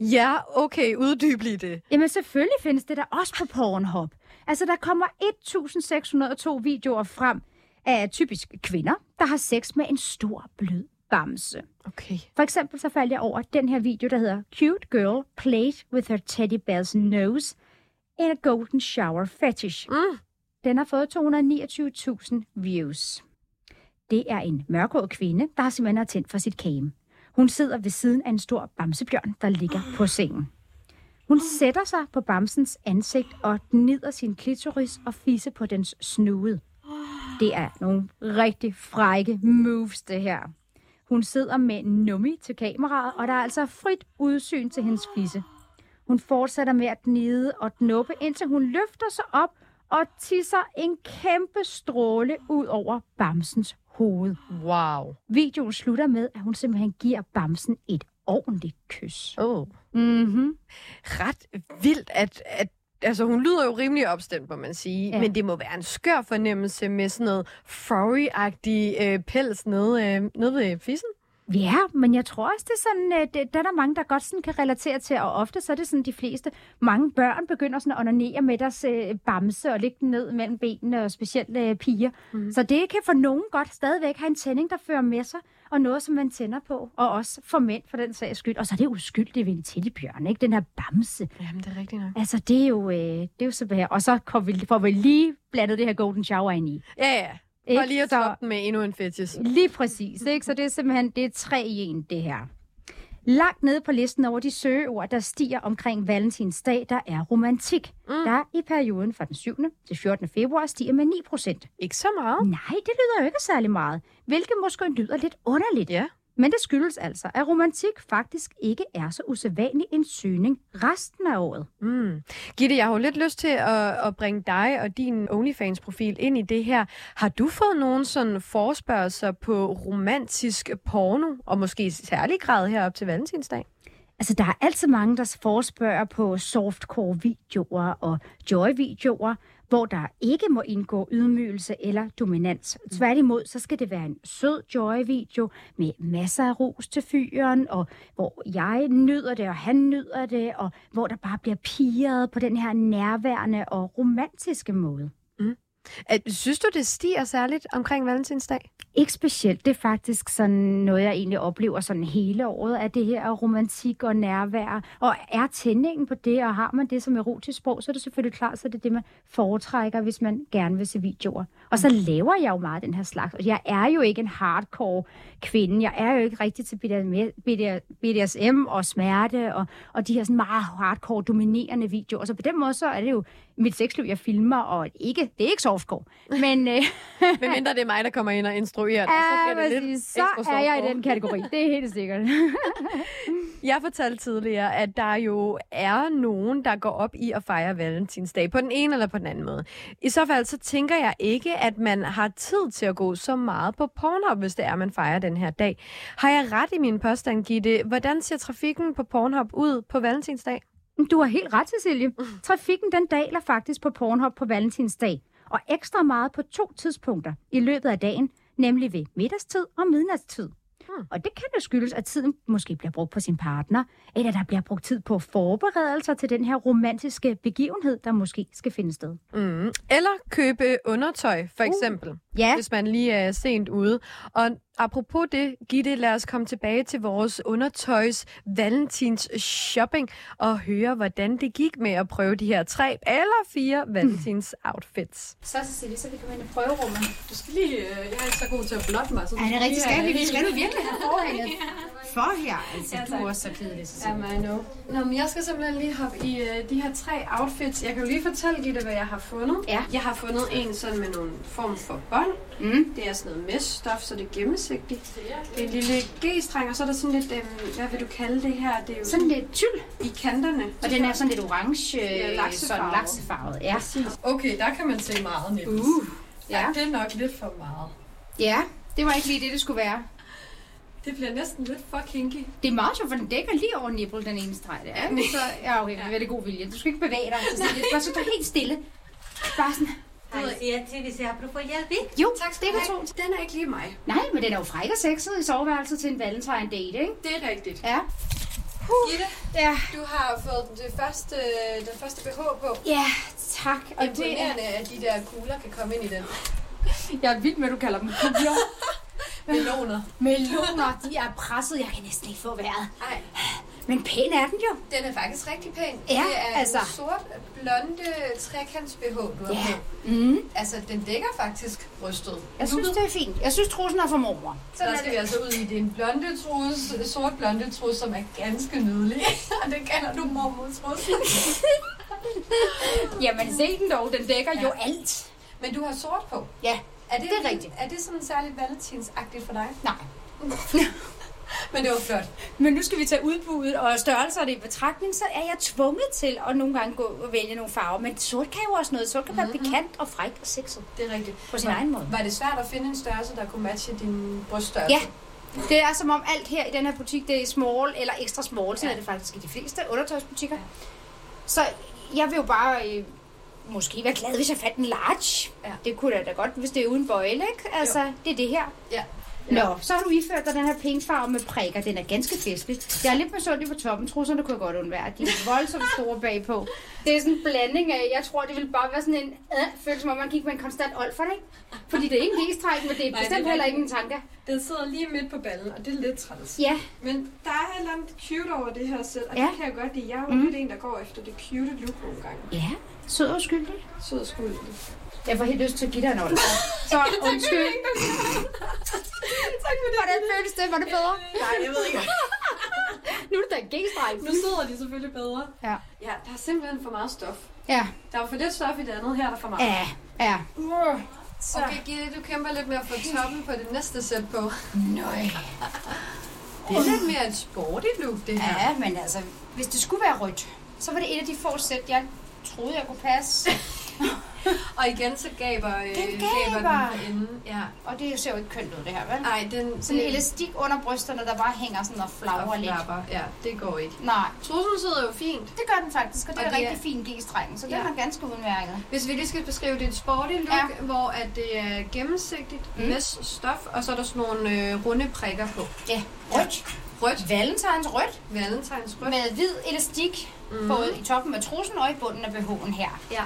Ja, okay, uddyb lige det. Jamen selvfølgelig findes det der også på Pornhub. Altså, der kommer 1602 videoer frem af typisk kvinder, der har sex med en stor blød bamse. Okay. For eksempel så faldt jeg over den her video, der hedder Cute Girl Played with her teddy bear's nose in a golden shower fetish. Mm. Den har fået 229.000 views. Det er en mørkhåret kvinde, der har simpelthen tændt for sit cam. Hun sidder ved siden af en stor bamsebjørn, der ligger på sengen. Hun sætter sig på bamsens ansigt og gnider sin klitoris og fisse på dens snude. Det er nogle rigtig frække moves, det her. Hun sidder med nummi til kameraet, og der er altså frit udsyn til hendes fisse. Hun fortsætter med at gnide og knuppe, indtil hun løfter sig op og tisser en kæmpe stråle ud over bamsens hoved. Wow. Videoen slutter med, at hun simpelthen giver bamsen et ordentligt kys. Oh. Mm-hmm. Ret vildt, at, at altså hun lyder jo rimelig opstemt, må man sige. Ja. Men det må være en skør fornemmelse med sådan noget furry-agtig øh, pels nede, øh, nede ved fissen. Ja, men jeg tror også, det er sådan, at det, der er der mange, der godt sådan kan relatere til, og ofte så er det sådan, de fleste, mange børn begynder sådan at onanere med deres øh, bamse og lægge den ned mellem benene, og specielt øh, piger. Mm. Så det kan for nogen godt stadigvæk have en tænding, der fører med sig, og noget, som man tænder på, og også for mænd for den sags skyld. Og så er det uskyldigt ved en teddybjørn, ikke? Den her bamse. Jamen, det er rigtigt nok. Altså, det er jo, øh, det er jo simpelthen... Og så får vi, får vi lige blandet det her golden shower ind i. Ja, ja. Ikke? Og lige at Så- toppe den med endnu en fetish. Lige præcis, ikke? Så det er simpelthen det er tre i en, det her. Langt nede på listen over de søgeord, der stiger omkring Valentinsdag, der er romantik. Mm. Der i perioden fra den 7. til 14. februar stiger med 9 procent. Ikke så meget. Nej, det lyder jo ikke særlig meget, hvilket måske lyder lidt underligt. Ja. Men det skyldes altså, at romantik faktisk ikke er så usædvanlig en søgning resten af året. Mm. Gitte, jeg har jo lidt lyst til at, at bringe dig og din OnlyFans-profil ind i det her. Har du fået nogen sådan forspørgelser på romantisk porno, og måske i særlig grad her op til Valentinsdag? Altså, der er altid mange, der forespørger på softcore-videoer og joy-videoer, hvor der ikke må indgå ydmygelse eller dominans. Tværtimod, så skal det være en sød joy-video med masser af ros til fyren, og hvor jeg nyder det, og han nyder det, og hvor der bare bliver piret på den her nærværende og romantiske måde. Synes du, det stiger særligt omkring Valentinsdag? Ikke specielt. Det er faktisk sådan noget, jeg egentlig oplever sådan hele året, at det her romantik og nærvær. Og er tændingen på det, og har man det som erotisk sprog, så er det selvfølgelig klart, så det er det, man foretrækker, hvis man gerne vil se videoer. Og så laver jeg jo meget den her slags. Jeg er jo ikke en hardcore kvinde. Jeg er jo ikke rigtig til BDSM og smerte og, og de her sådan meget hardcore dominerende videoer. Så på den måde, så er det jo mit sexliv, jeg filmer, og ikke, det er ikke softcore. Men øh, (laughs) Medmindre det er mig, der kommer ind og instruerer dig, så Ja, bliver det lidt så er jeg i den kategori. Det er helt sikkert. (laughs) Jeg fortalte tidligere, at der jo er nogen, der går op i at fejre Valentinsdag på den ene eller på den anden måde. I så fald så tænker jeg ikke, at man har tid til at gå så meget på Pornhub, hvis det er, man fejrer den her dag. Har jeg ret i min påstand, Gitte? Hvordan ser trafikken på Pornhub ud på Valentinsdag? Mm, du har helt ret, Cecilie. Trafikken den daler faktisk på Pornhub på Valentinsdag. Og ekstra meget på to tidspunkter i løbet af dagen, nemlig ved middagstid og midnatstid. Hmm. Og det kan jo skyldes, at tiden måske bliver brugt på sin partner, eller der bliver brugt tid på forberedelser til den her romantiske begivenhed, der måske skal finde sted. Mm. Eller købe undertøj, for eksempel, uh. Ja, hvis man lige er sent ude. Og apropos det, Gitte, lad os komme tilbage til vores undertøjs valentins shopping og høre, hvordan det gik med at prøve de her tre eller fire valentins outfits. Så Cecilie, så vi kommer ind i prøverummet. Du skal lige... Øh, jeg er ikke så god til at blotte mig. Så Er det rigtigt? Skal vi? Skal du virkelig have forhænget (laughs) for her? Altså, Ja, du tak. er også så kedelig, Cecilie. Jamen, I know. Nå, men jeg skal simpelthen lige hoppe i øh, de her tre outfits. Jeg kan jo lige fortælle, Gitte, hvad jeg har fundet. Ja. Jeg har fundet en sådan med nogle form for bånd. Mm. Det er sådan noget mesh-stof, så det er gennemsigtigt. Det er en lille G-streng, og så er der sådan lidt, øhm, hvad vil du kalde det her? Det er jo Sådan lidt tyld, i kanterne. og den er sådan lidt orange, Ja, ja, laksefarvet. sådan laksefarvet. Ja. Præcis. Okay, der kan man se meget nemt. Uh. Ja. Det er nok lidt for meget. ja, det var ikke lige det, det skulle være. Det bliver næsten lidt for kinky. Det er meget sjovt, for den dækker lige over nipple, den ene streg der. ikke? Så, ja, okay, med veldig god vilje. Du skal ikke bevæge dig, Cecilie. Du skal bare stå helt stille. Bare sådan. Du siger til, hvis jeg har brug for hjælp, ikke? Jo, Tak skal det du er to. Den er ikke lige mig. Nej, men den er jo fræk og sexet i soveværelset til en valentine date, ikke? Det er rigtigt. Ja. Gitte, Ja, du har fået det første, den første BH på. ja tak. Og det er, Imponerende, at de der kugler kan komme ind i den. jeg er vild med, at du kalder dem kugler. (laughs) Meloner. Meloner, de er presset. Jeg kan næsten ikke få vejret. Nej, Men pæn er den jo. den er faktisk rigtig pæn. Ja, det er altså. en sort, blonde trekants BH, du har Ja. på. Mm. Altså, den dækker faktisk brystet. Jeg synes, det er fint. Jeg synes, trussen er for mormor. Så der skal vi altså ud i din blonde trus, sort blonde trus, som er ganske nydelig. (laughs) Og det kalder du mormortrus. (laughs) Jamen, se den dog. Den dækker jo alt. Men du har sort på. Ja, Er det, Det er rigtigt. Er det sådan særligt valentinsagtigt for dig? nej. (laughs) Men det var flot. Men nu skal vi tage udbuddet og størrelserne i betragtning, så er jeg tvunget til at nogle gange gå og vælge nogle farver. Men sort kan jo også noget. Sort kan være pikant og fræk og sexet Det er rigtigt. på sin var, egen måde. Var det svært at finde en størrelse, der kunne matche din bryststørrelse? Ja, Det er som om alt her i den her butik, det er small eller ekstra small. Sådan ja. er det faktisk i de fleste undertøjsbutikker. Ja. Så jeg vil jo bare øh, måske være glad, hvis jeg fandt en large. Ja. Det kunne da da godt, hvis det er uden bøjle, ikke? Altså, jo. det er det her. Ja. Nå, så har du iført dig den her pinkfarve med prikker. Den er ganske festlig. Jeg er lidt misundelig på toppen. Trusserne kunne jeg godt undvære. De er voldsomt store bagpå. Det er sådan en blanding af, jeg tror, det vil bare være sådan en øh, følelse, som om man gik med en konstant old for det. ikke? Fordi det er ikke en g-stræk, men det er Nej, bestemt det er heller ikke en tanke. Den sidder lige midt på ballen, og det er lidt træls. Ja, Men der er et eller andet cute over det her sæt, og Ja. det kan jeg godt lide. Jeg er jo Mhm. lidt en, der går efter det cute look nogle gange. ja. Sød og skyldig. Sød skuld. Jeg får helt lyst til at give dig en old. (laughs) Så undskyld. tak for det. Hvordan føles det? Var det bedre? Nej, jeg ved ikke. (laughs) Nu er det da en g-stræk. Nu sidder de selvfølgelig bedre. Ja. Ja, der er simpelthen for meget stof. Ja. Der er for lidt stof i det andet, her er der for meget. Ja. Ja. Okay, Gitte, du kæmper lidt med at få toppen på det næste sæt på. Nøj. (laughs) Det er lidt mere et sporty look, det her. Ja, men altså, hvis det skulle være rødt, så var det et af de få sæt, jeg troede, jeg kunne passe. (laughs) Og igen, så gaber, øh, Den gaber gaber. den enden. Ja. Og det ser jo ikke kønt ud, det her, vel? Ej, den... Sådan en elastik under brysterne, der bare hænger sådan og flagrer lidt. flapper. Ja, det går ikke. Nej, Trussen sidder jo fint. det gør den faktisk, og det Og er det rigtig er- fin G-strengen, så den Ja. er ganske udmærket. Hvis vi lige skal beskrive det, er et sporty look, Ja. hvor at det er gennemsigtigt, Mm. mm. med stof, og så er der sådan nogle øh, runde prikker på. Ja, rødt. Rødt, Valentines rødt, valentines rødt. med hvid elastik, Mhm. både i toppen af trussen og i bunden af BH'en her. Ja.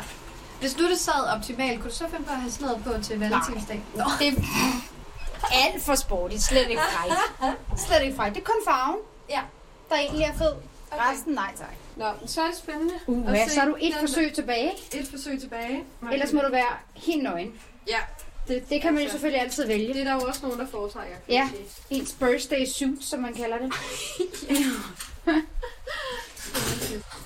Hvis nu det sad optimalt, kunne du så finde på at have sådan noget på til valentinsdag? Nå. Det er alt for sportigt, slet ikke frækt. Slet ikke frækt. Det er kun farven, Ja. der egentlig er fed. Okay. Resten, nej tak. Nå, så er det spændende. Uh, at se så har du et den- forsøg tilbage. Et forsøg tilbage. Ellers må du være helt nøgen. Ja, Det, det kan man jo Altså, selvfølgelig altid vælge. det er der jo også nogen, der foretrækker. kan Ja. man sige. Ens birthday suit, som man kalder det. (laughs) (laughs)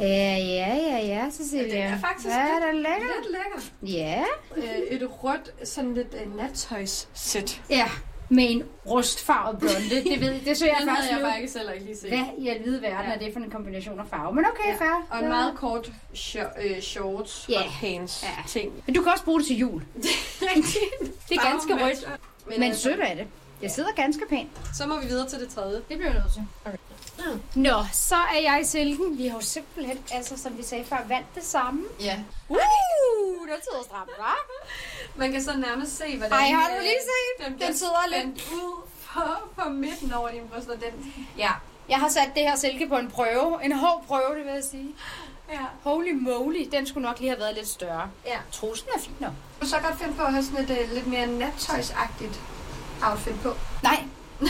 Ja, ja, ja, ja, Cecilia. Ja, det er faktisk Ja, lidt- det er lækkert. Lidt lækkert. Ja. Øh, et rødt, sådan lidt uh, nattøjssæt. Ja, med en rustfarvet blonde. Det, ved, det så jeg Den faktisk havde jeg nu. faktisk heller ikke lige set. Hvad i alvide verden Ja. er det for en kombination af farver? Men okay, Ja. fair. Og en meget kort sh- øh, shorts Ja. og pants Ja. ting. Men du kan også bruge det til jul. (laughs) Det er ganske rødt. Men, Men altså, sødt er det. Det sidder ganske pænt. Så må vi videre til det tredje. Det bliver nødt til. Nå, så er jeg i silken. Vi har jo simpelthen, altså som vi sagde før, vandt det samme. Ja. Uh, den sidder stramt, hva'? (laughs) Man kan så nærmest se, hvordan... Ej, har du øh, lige set? Den, Den sidder lidt. ud på, på midten over din bryst, den... Ja. Jeg har sat det her silke på en prøve. En hård prøve, det vil jeg sige. Ja. Holy moly, den skulle nok lige have været lidt større. ja. Trusen er fin nok. Du så godt finde på at have sådan et uh, lidt mere nattøjsagtigt outfit på. Nej. (laughs)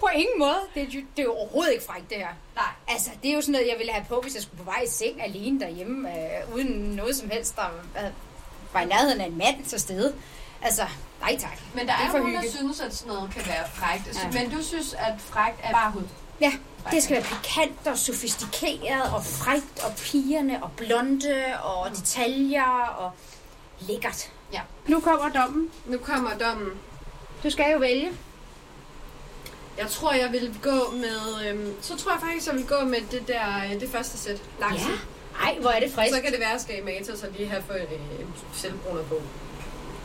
på ingen måde. Det er, jo, det er jo overhovedet ikke frækt, det her. Nej. Altså, det er jo sådan noget, jeg ville have på, hvis jeg skulle på vej i seng alene derhjemme, øh, uden noget som helst, der øh, var i nærheden af en mand til stede. Altså, nej tak. Men der Det er er, for nogen, der synes, at sådan noget kan være frækt. Ja. Men du synes, at frækt er bare hud. Ja, det skal være pikant og sofistikeret og frækt og pigerne og blonde og detaljer og lækkert. Ja. Nu kommer dommen. Nu kommer dommen. Du skal jo vælge. Jeg tror, jeg vil gå med... Øhm, så tror jeg faktisk, jeg vil gå med det der, øh, det første sæt. Laksen. Ja. Ej, hvor er det frisk. Så kan det være, at jeg skal i Matas og lige have for øh, selvbruner på.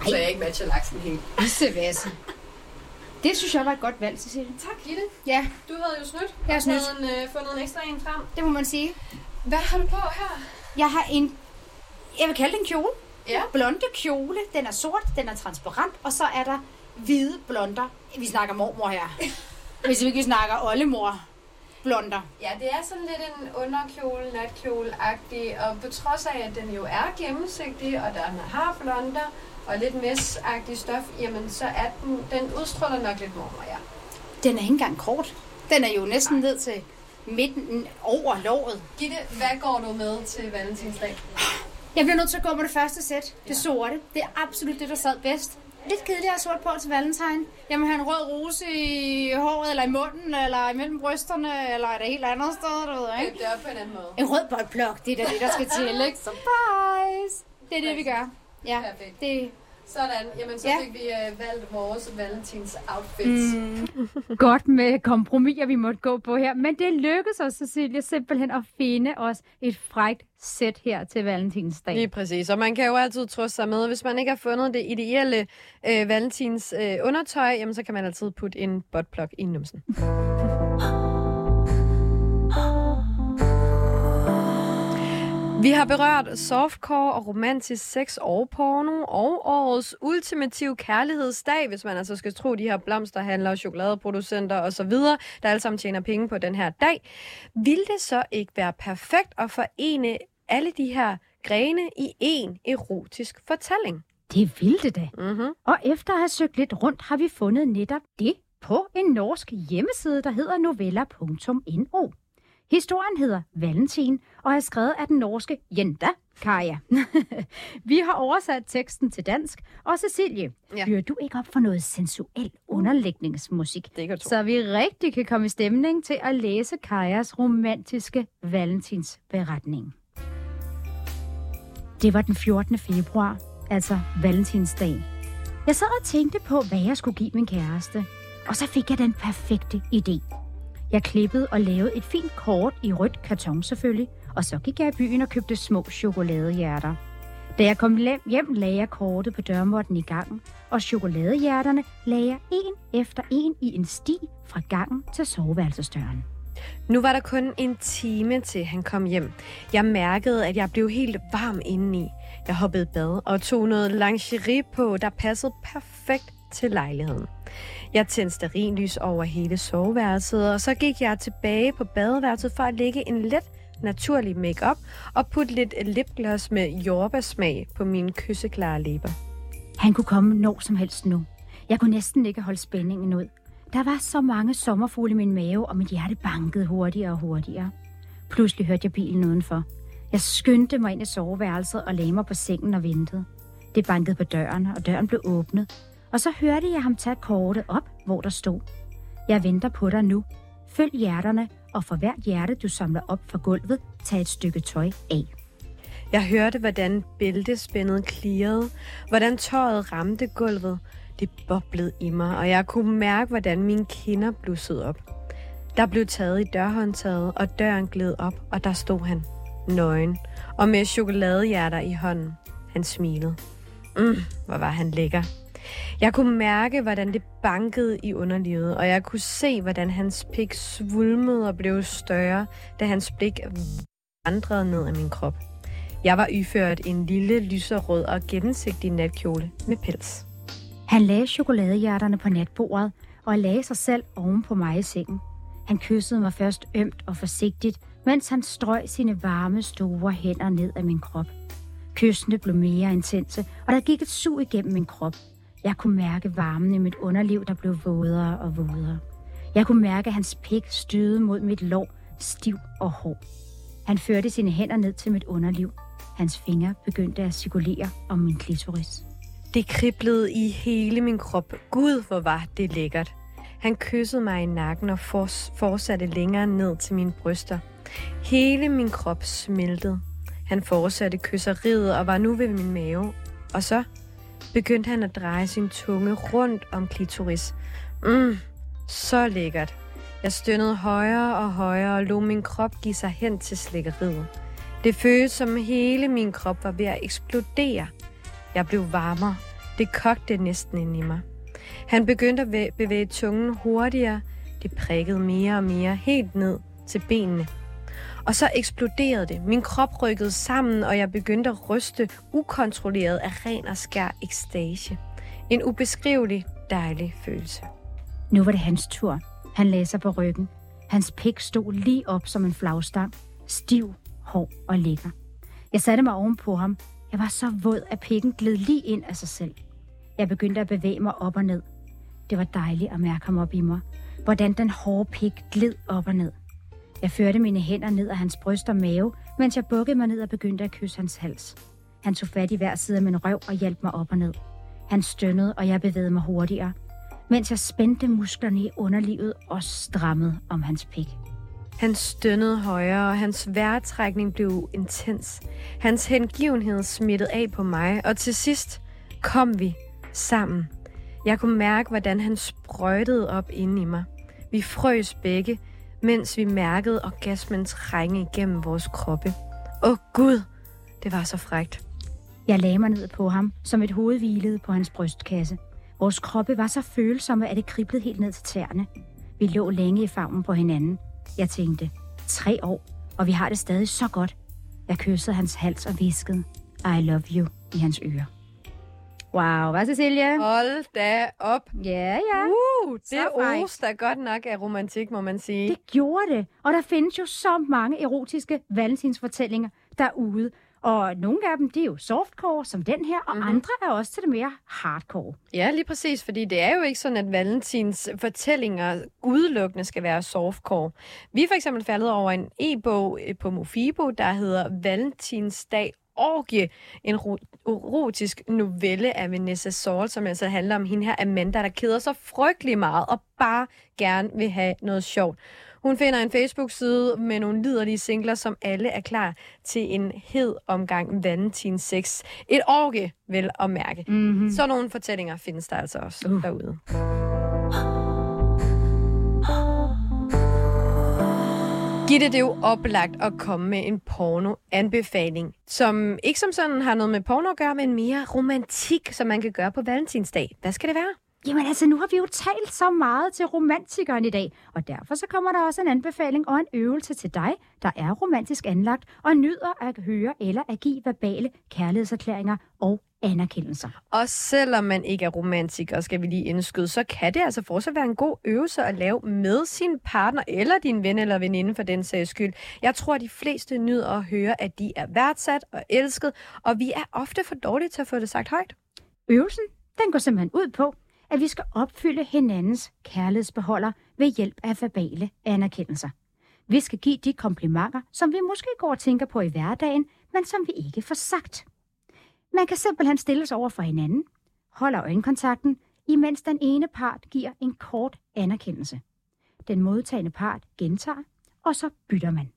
Ej. Så jeg ikke matcher laksen helt. Vissevasse. Det synes jeg var et godt valg, Cecilie. Tak, Gitte. Ja, Du havde jo snydt. Jeg har snydt. En, øh, fundet en ekstra en frem. det må man sige. Hvad har du på her? Jeg har en, jeg vil kalde det en kjole. Ja. Blonde kjole. Den er sort, den er transparent, og så er der hvide blonder. Vi snakker mormor her. (laughs) Hvis vi ikke snakker oldemor blonder. Ja, det er sådan lidt en underkjole, natkjole-agtig, og på trods af, at den jo er gennemsigtig, og der har blonder og lidt mesagtig stof, jamen så er den, den udstråler nok lidt mormor, ja. Den er ikke engang kort. Den er jo næsten ned til midten over låret. Gitte, hvad går du med til valentinsdag? (laughs) Jeg bliver nødt til at gå med det første sæt. Det sorte. Det er absolut det, der sad bedst. Lidt kedeligt have sort på til valentine. Jeg må have en rød rose i håret, eller i munden, eller imellem brysterne, eller et helt andet sted, du ved, ikke? Det er på en anden måde. En rød boldblok, det er da det, der skal til, ikke? (laughs) Surprise! Det er det, vi gør. Ja, Perfekt. det, Sådan, jamen så Ja. fik vi øh, valgt vores valentins outfits. Mm. (laughs) Godt med kompromiser, vi måtte gå på her. Men det lykkedes os, Cecilie, simpelthen at finde os et frækt sæt her til Valentinsdag. Lige præcis, og man kan jo altid trøste sig med, hvis man ikke har fundet det ideelle øh, valentins øh, undertøj, jamen så kan man altid putte en buttplug i numsen. (laughs) Vi har berørt softcore og romantisk sex og porno, og årets ultimative kærlighedsdag, hvis man altså skal tro de her blomsterhandlere, chokoladeproducenter osv., der alle sammen tjener penge på den her dag. Vil det så ikke være perfekt at forene alle de her grene i en erotisk fortælling? Det ville det da. Mm-hmm. Og efter at have søgt lidt rundt, har vi fundet netop det på en norsk hjemmeside, der hedder novella.no. Historien hedder Valentin og er skrevet af den norske Jenta Kaja. (laughs) vi har oversat teksten til dansk, og Cecilie, Ja. fyrer du ikke op for noget sensuel underlægningsmusik? Det. Så vi rigtig kan komme i stemning til at læse Kajas romantiske Valentins beretning. Det var den 14. februar, altså Valentinsdag. Jeg sad og tænkte på, hvad jeg skulle give min kæreste. Og så fik jeg den perfekte idé. Jeg klippede og lavede et fint kort i rødt karton selvfølgelig, og så gik jeg i byen og købte små chokoladehjerter. Da jeg kom hjem, lagde jeg kortet på dørmåtten i gangen, og chokoladehjerterne lagde jeg en efter en i en sti fra gangen til soveværelsesdøren. Nu var der kun en time til han kom hjem. Jeg mærkede, at jeg blev helt varm indeni. Jeg hoppede bad og tog noget lingerie på, der passede perfekt til lejligheden. Jeg tændte sterinlys over hele soveværelset, og så gik jeg tilbage på badeværelset for at lægge en let naturlig makeup og putte lidt lipgloss med jordbærsmag på mine kysseklare læber. Han kunne komme når som helst nu. Jeg kunne næsten ikke holde spændingen ud. Der var så mange sommerfugle i min mave, og mit hjerte bankede hurtigere og hurtigere. Pludselig hørte jeg bilen udenfor. Jeg skyndte mig ind i soveværelset og lagde mig på sengen og ventede. Det bankede på døren, og døren blev åbnet. Og så hørte jeg ham tage kortet op, hvor der stod. Jeg venter på dig nu. Følg hjerterne, og for hvert hjerte, du samler op fra gulvet, tag et stykke tøj af. Jeg hørte, hvordan bæltespændet klirrede, hvordan tøjet ramte gulvet. Det boblede i mig, og jeg kunne mærke, hvordan mine kinder blussede op. Der blev taget i dørhåndtaget, og døren gled op, og der stod han, nøgen, og med chokoladehjerter i hånden. Han smilede. Mm, hvor var han lækker. Jeg kunne mærke, hvordan det bankede i underlivet, og jeg kunne se, hvordan hans pik svulmede og blev større, da hans blik vandrede ned ad min krop. Jeg var iført en lille lyserød og gennemsigtig natkjole med pels. Han lagde chokoladehjerterne på natbordet og lagde sig selv oven på mig i sengen. Han kyssede mig først ømt og forsigtigt, mens han strøg sine varme, store hænder ned ad min krop. Kyssene blev mere intense, og der gik et sug igennem min krop. Jeg kunne mærke varmen i mit underliv, der blev vådere og vådere. Jeg kunne mærke at hans pik støde mod mit lår, stiv og hård. Han førte sine hænder ned til mit underliv. Hans fingre begyndte at cirkulere om min klitoris. Det kriblede i hele min krop. Gud, hvor var det lækkert. Han kyssede mig i nakken og fors- fortsatte længere ned til mine bryster. Hele min krop smeltede. Han fortsatte kysseriet og var nu ved min mave. Og så begyndte han at dreje sin tunge rundt om klitoris. Mm, så lækkert. Jeg stønnede højere og højere og lod min krop give sig hen til slikkeriet. Det føltes som hele min krop var ved at eksplodere. Jeg blev varmere. Det kogte næsten ind i mig. Han begyndte at bevæge tungen hurtigere. Det prikkede mere og mere helt ned til benene. Og så eksploderede det. Min krop rykkede sammen, og jeg begyndte at ryste ukontrolleret af ren og skær ekstase. En ubeskrivelig dejlig følelse. Nu var det hans tur. Han lagde sig på ryggen. Hans pik stod lige op som en flagstang. Stiv, hård og lækker. Jeg satte mig ovenpå ham. Jeg var så våd, at pikken gled lige ind af sig selv. Jeg begyndte at bevæge mig op og ned. Det var dejligt at mærke ham op i mig. Hvordan den hårde pik gled op og ned. Jeg førte mine hænder ned af hans bryst og mave, mens jeg bukkede mig ned og begyndte at kysse hans hals. Han tog fat i hver side af min røv og hjalp mig op og ned. Han stønnede, og jeg bevægede mig hurtigere mens jeg spændte musklerne i underlivet og strammede om hans pik. Han stønnede højere, og hans vejrtrækning blev intens. Hans hengivenhed smittede af på mig, og til sidst kom vi sammen. Jeg kunne mærke, hvordan han sprøjtede op inde i mig. Vi frøs begge, mens vi mærkede orgasmen trænge igennem vores kroppe. Åh Gud, det var så frægt. Jeg lagde mig ned på ham, som et hoved hvilede på hans brystkasse. Vores kroppe var så følsomme, at det kriblede helt ned til tæerne. Vi lå længe i favnen på hinanden. Jeg tænkte, tre år, og vi har det stadig så godt. Jeg kyssede hans hals og viskede, I love you, i hans ører. Wow, hvad Cecilia? Hold da op. Ja, ja. Uh, det frækt. oster godt nok af romantik, må man sige. Det gjorde det. Og der findes jo så mange erotiske valentinsfortællinger derude. Og nogle af dem, det er jo softcore, som den her, og mm-hmm. andre er også til det mere hardcore. Ja, lige præcis, fordi det er jo ikke sådan, at Valentins fortællinger udelukkende skal være softcore. Vi er for eksempel faldet over en e-bog øh, på Mofibo, der hedder Valentinsdag Orgie, en ro- erotisk novelle af Vanessa Saul, som altså handler om hende her Amanda, der keder sig frygtelig meget og bare gerne vil have noget sjovt. Hun finder en Facebook-side med nogle liderlige singler, som alle er klar til en hed omgang Valentins sex. Et orgie, vel at mærke. Mm-hmm. Så nogle fortællinger findes der altså også uh. derude. (gasps) Gitte, det er jo oplagt at komme med en porno-anbefaling, som ikke som sådan har noget med porno at gøre, men mere romantik, som man kan gøre på valentinsdag. Hvad skal det være? Jamen altså, nu har vi jo talt så meget til romantikeren i dag, og derfor så kommer der også en anbefaling og en øvelse til dig, der er romantisk anlagt og nyder at høre eller at give verbale kærlighedserklæringer og anerkendelser. Og selvom man ikke er romantiker, skal vi lige indskyde, så kan det altså fortsat være en god øvelse at lave med sin partner, eller din ven eller veninde for den sags skyld. Jeg tror, at de fleste nyder at høre, at de er værdsat og elsket, og vi er ofte for dårlige til at få det sagt højt. Øvelsen, den går simpelthen ud på, at vi skal opfylde hinandens kærlighedsbeholder ved hjælp af verbale anerkendelser. Vi skal give de komplimenter, som vi måske går og tænker på i hverdagen, men som vi ikke får sagt. Man kan simpelthen stille sig over for hinanden, holde øjenkontakten, imens den ene part giver en kort anerkendelse. Den modtagende part gentager, og så bytter man.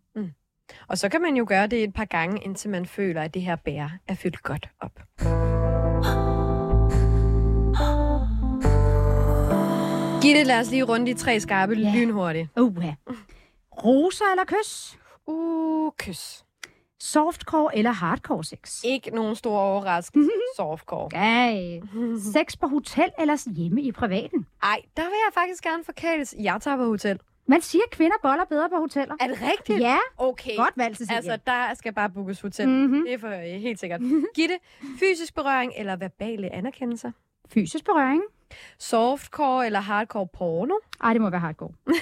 Og så kan man jo gøre det et par gange, indtil man føler, at det her bære er fyldt godt op. Giv det, lad os lige runde de tre skarpe Ja. lynhurtigt. Uha. Roser eller kys? Uh, kys. Softcore eller hardcore sex? Ikke nogen stor overraskelse. (laughs) Softcore. Ej. (laughs) Sex på hotel eller hjemme i privaten? Ej, der vil jeg faktisk gerne forkæles. Jeg tager på hotel. Man siger, at kvinder boller bedre på hoteller. Er det rigtigt? Ja, Okay. godt valgt, Cecilia. Altså, der skal bare bookes hotel. Mhm. Det er for øh, helt sikkert. Gitte, fysisk berøring eller verbale anerkendelser? Fysisk berøring? Softcore eller hardcore porno? Ej, det må være hardcore. (laughs) Det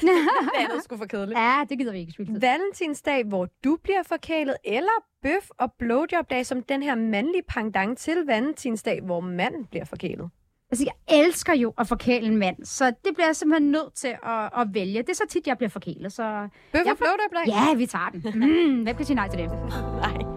andet skulle for kedeligt. Ja, det gider vi ikke spille. Valentinsdag, hvor du bliver forkælet, eller bøf- og blowjob-dag, som den her mandlige pendant til Valentinsdag, hvor manden bliver forkælet. Altså, jeg elsker jo at forkæle en mand, så det bliver jeg simpelthen nødt til at, at vælge. Det er så tit, jeg bliver forkælet, så... Bøf- og blowjob-dag? Ja, vi tager den. (laughs) Mm, hvem kan sige nej til det? Nej.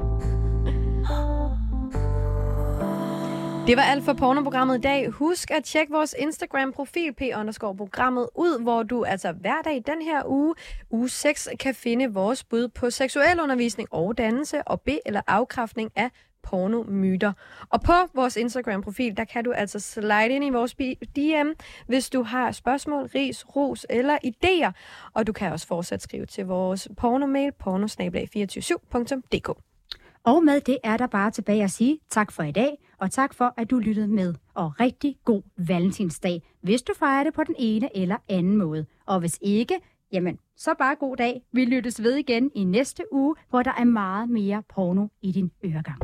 Det var alt for pornoprogrammet i dag. Husk at tjekke vores Instagram-profil, p programmet ud, hvor du altså hver dag den her uge, uge 6, kan finde vores bud på seksuel undervisning og dannelse og be- eller afkræftning af pornomyter. Og på vores Instagram-profil, der kan du altså slide ind i vores DM, hvis du har spørgsmål, ris, ros eller idéer. Og du kan også fortsat skrive til vores pornomail, pornosnablag247.dk. Og med det er der bare tilbage at sige tak for i dag, og tak for, at du lyttede med. Og rigtig god valentinsdag, hvis du fejrer det på den ene eller anden måde. Og hvis ikke, jamen, så bare god dag. Vi lyttes ved igen i næste uge, hvor der er meget mere porno i din øregang.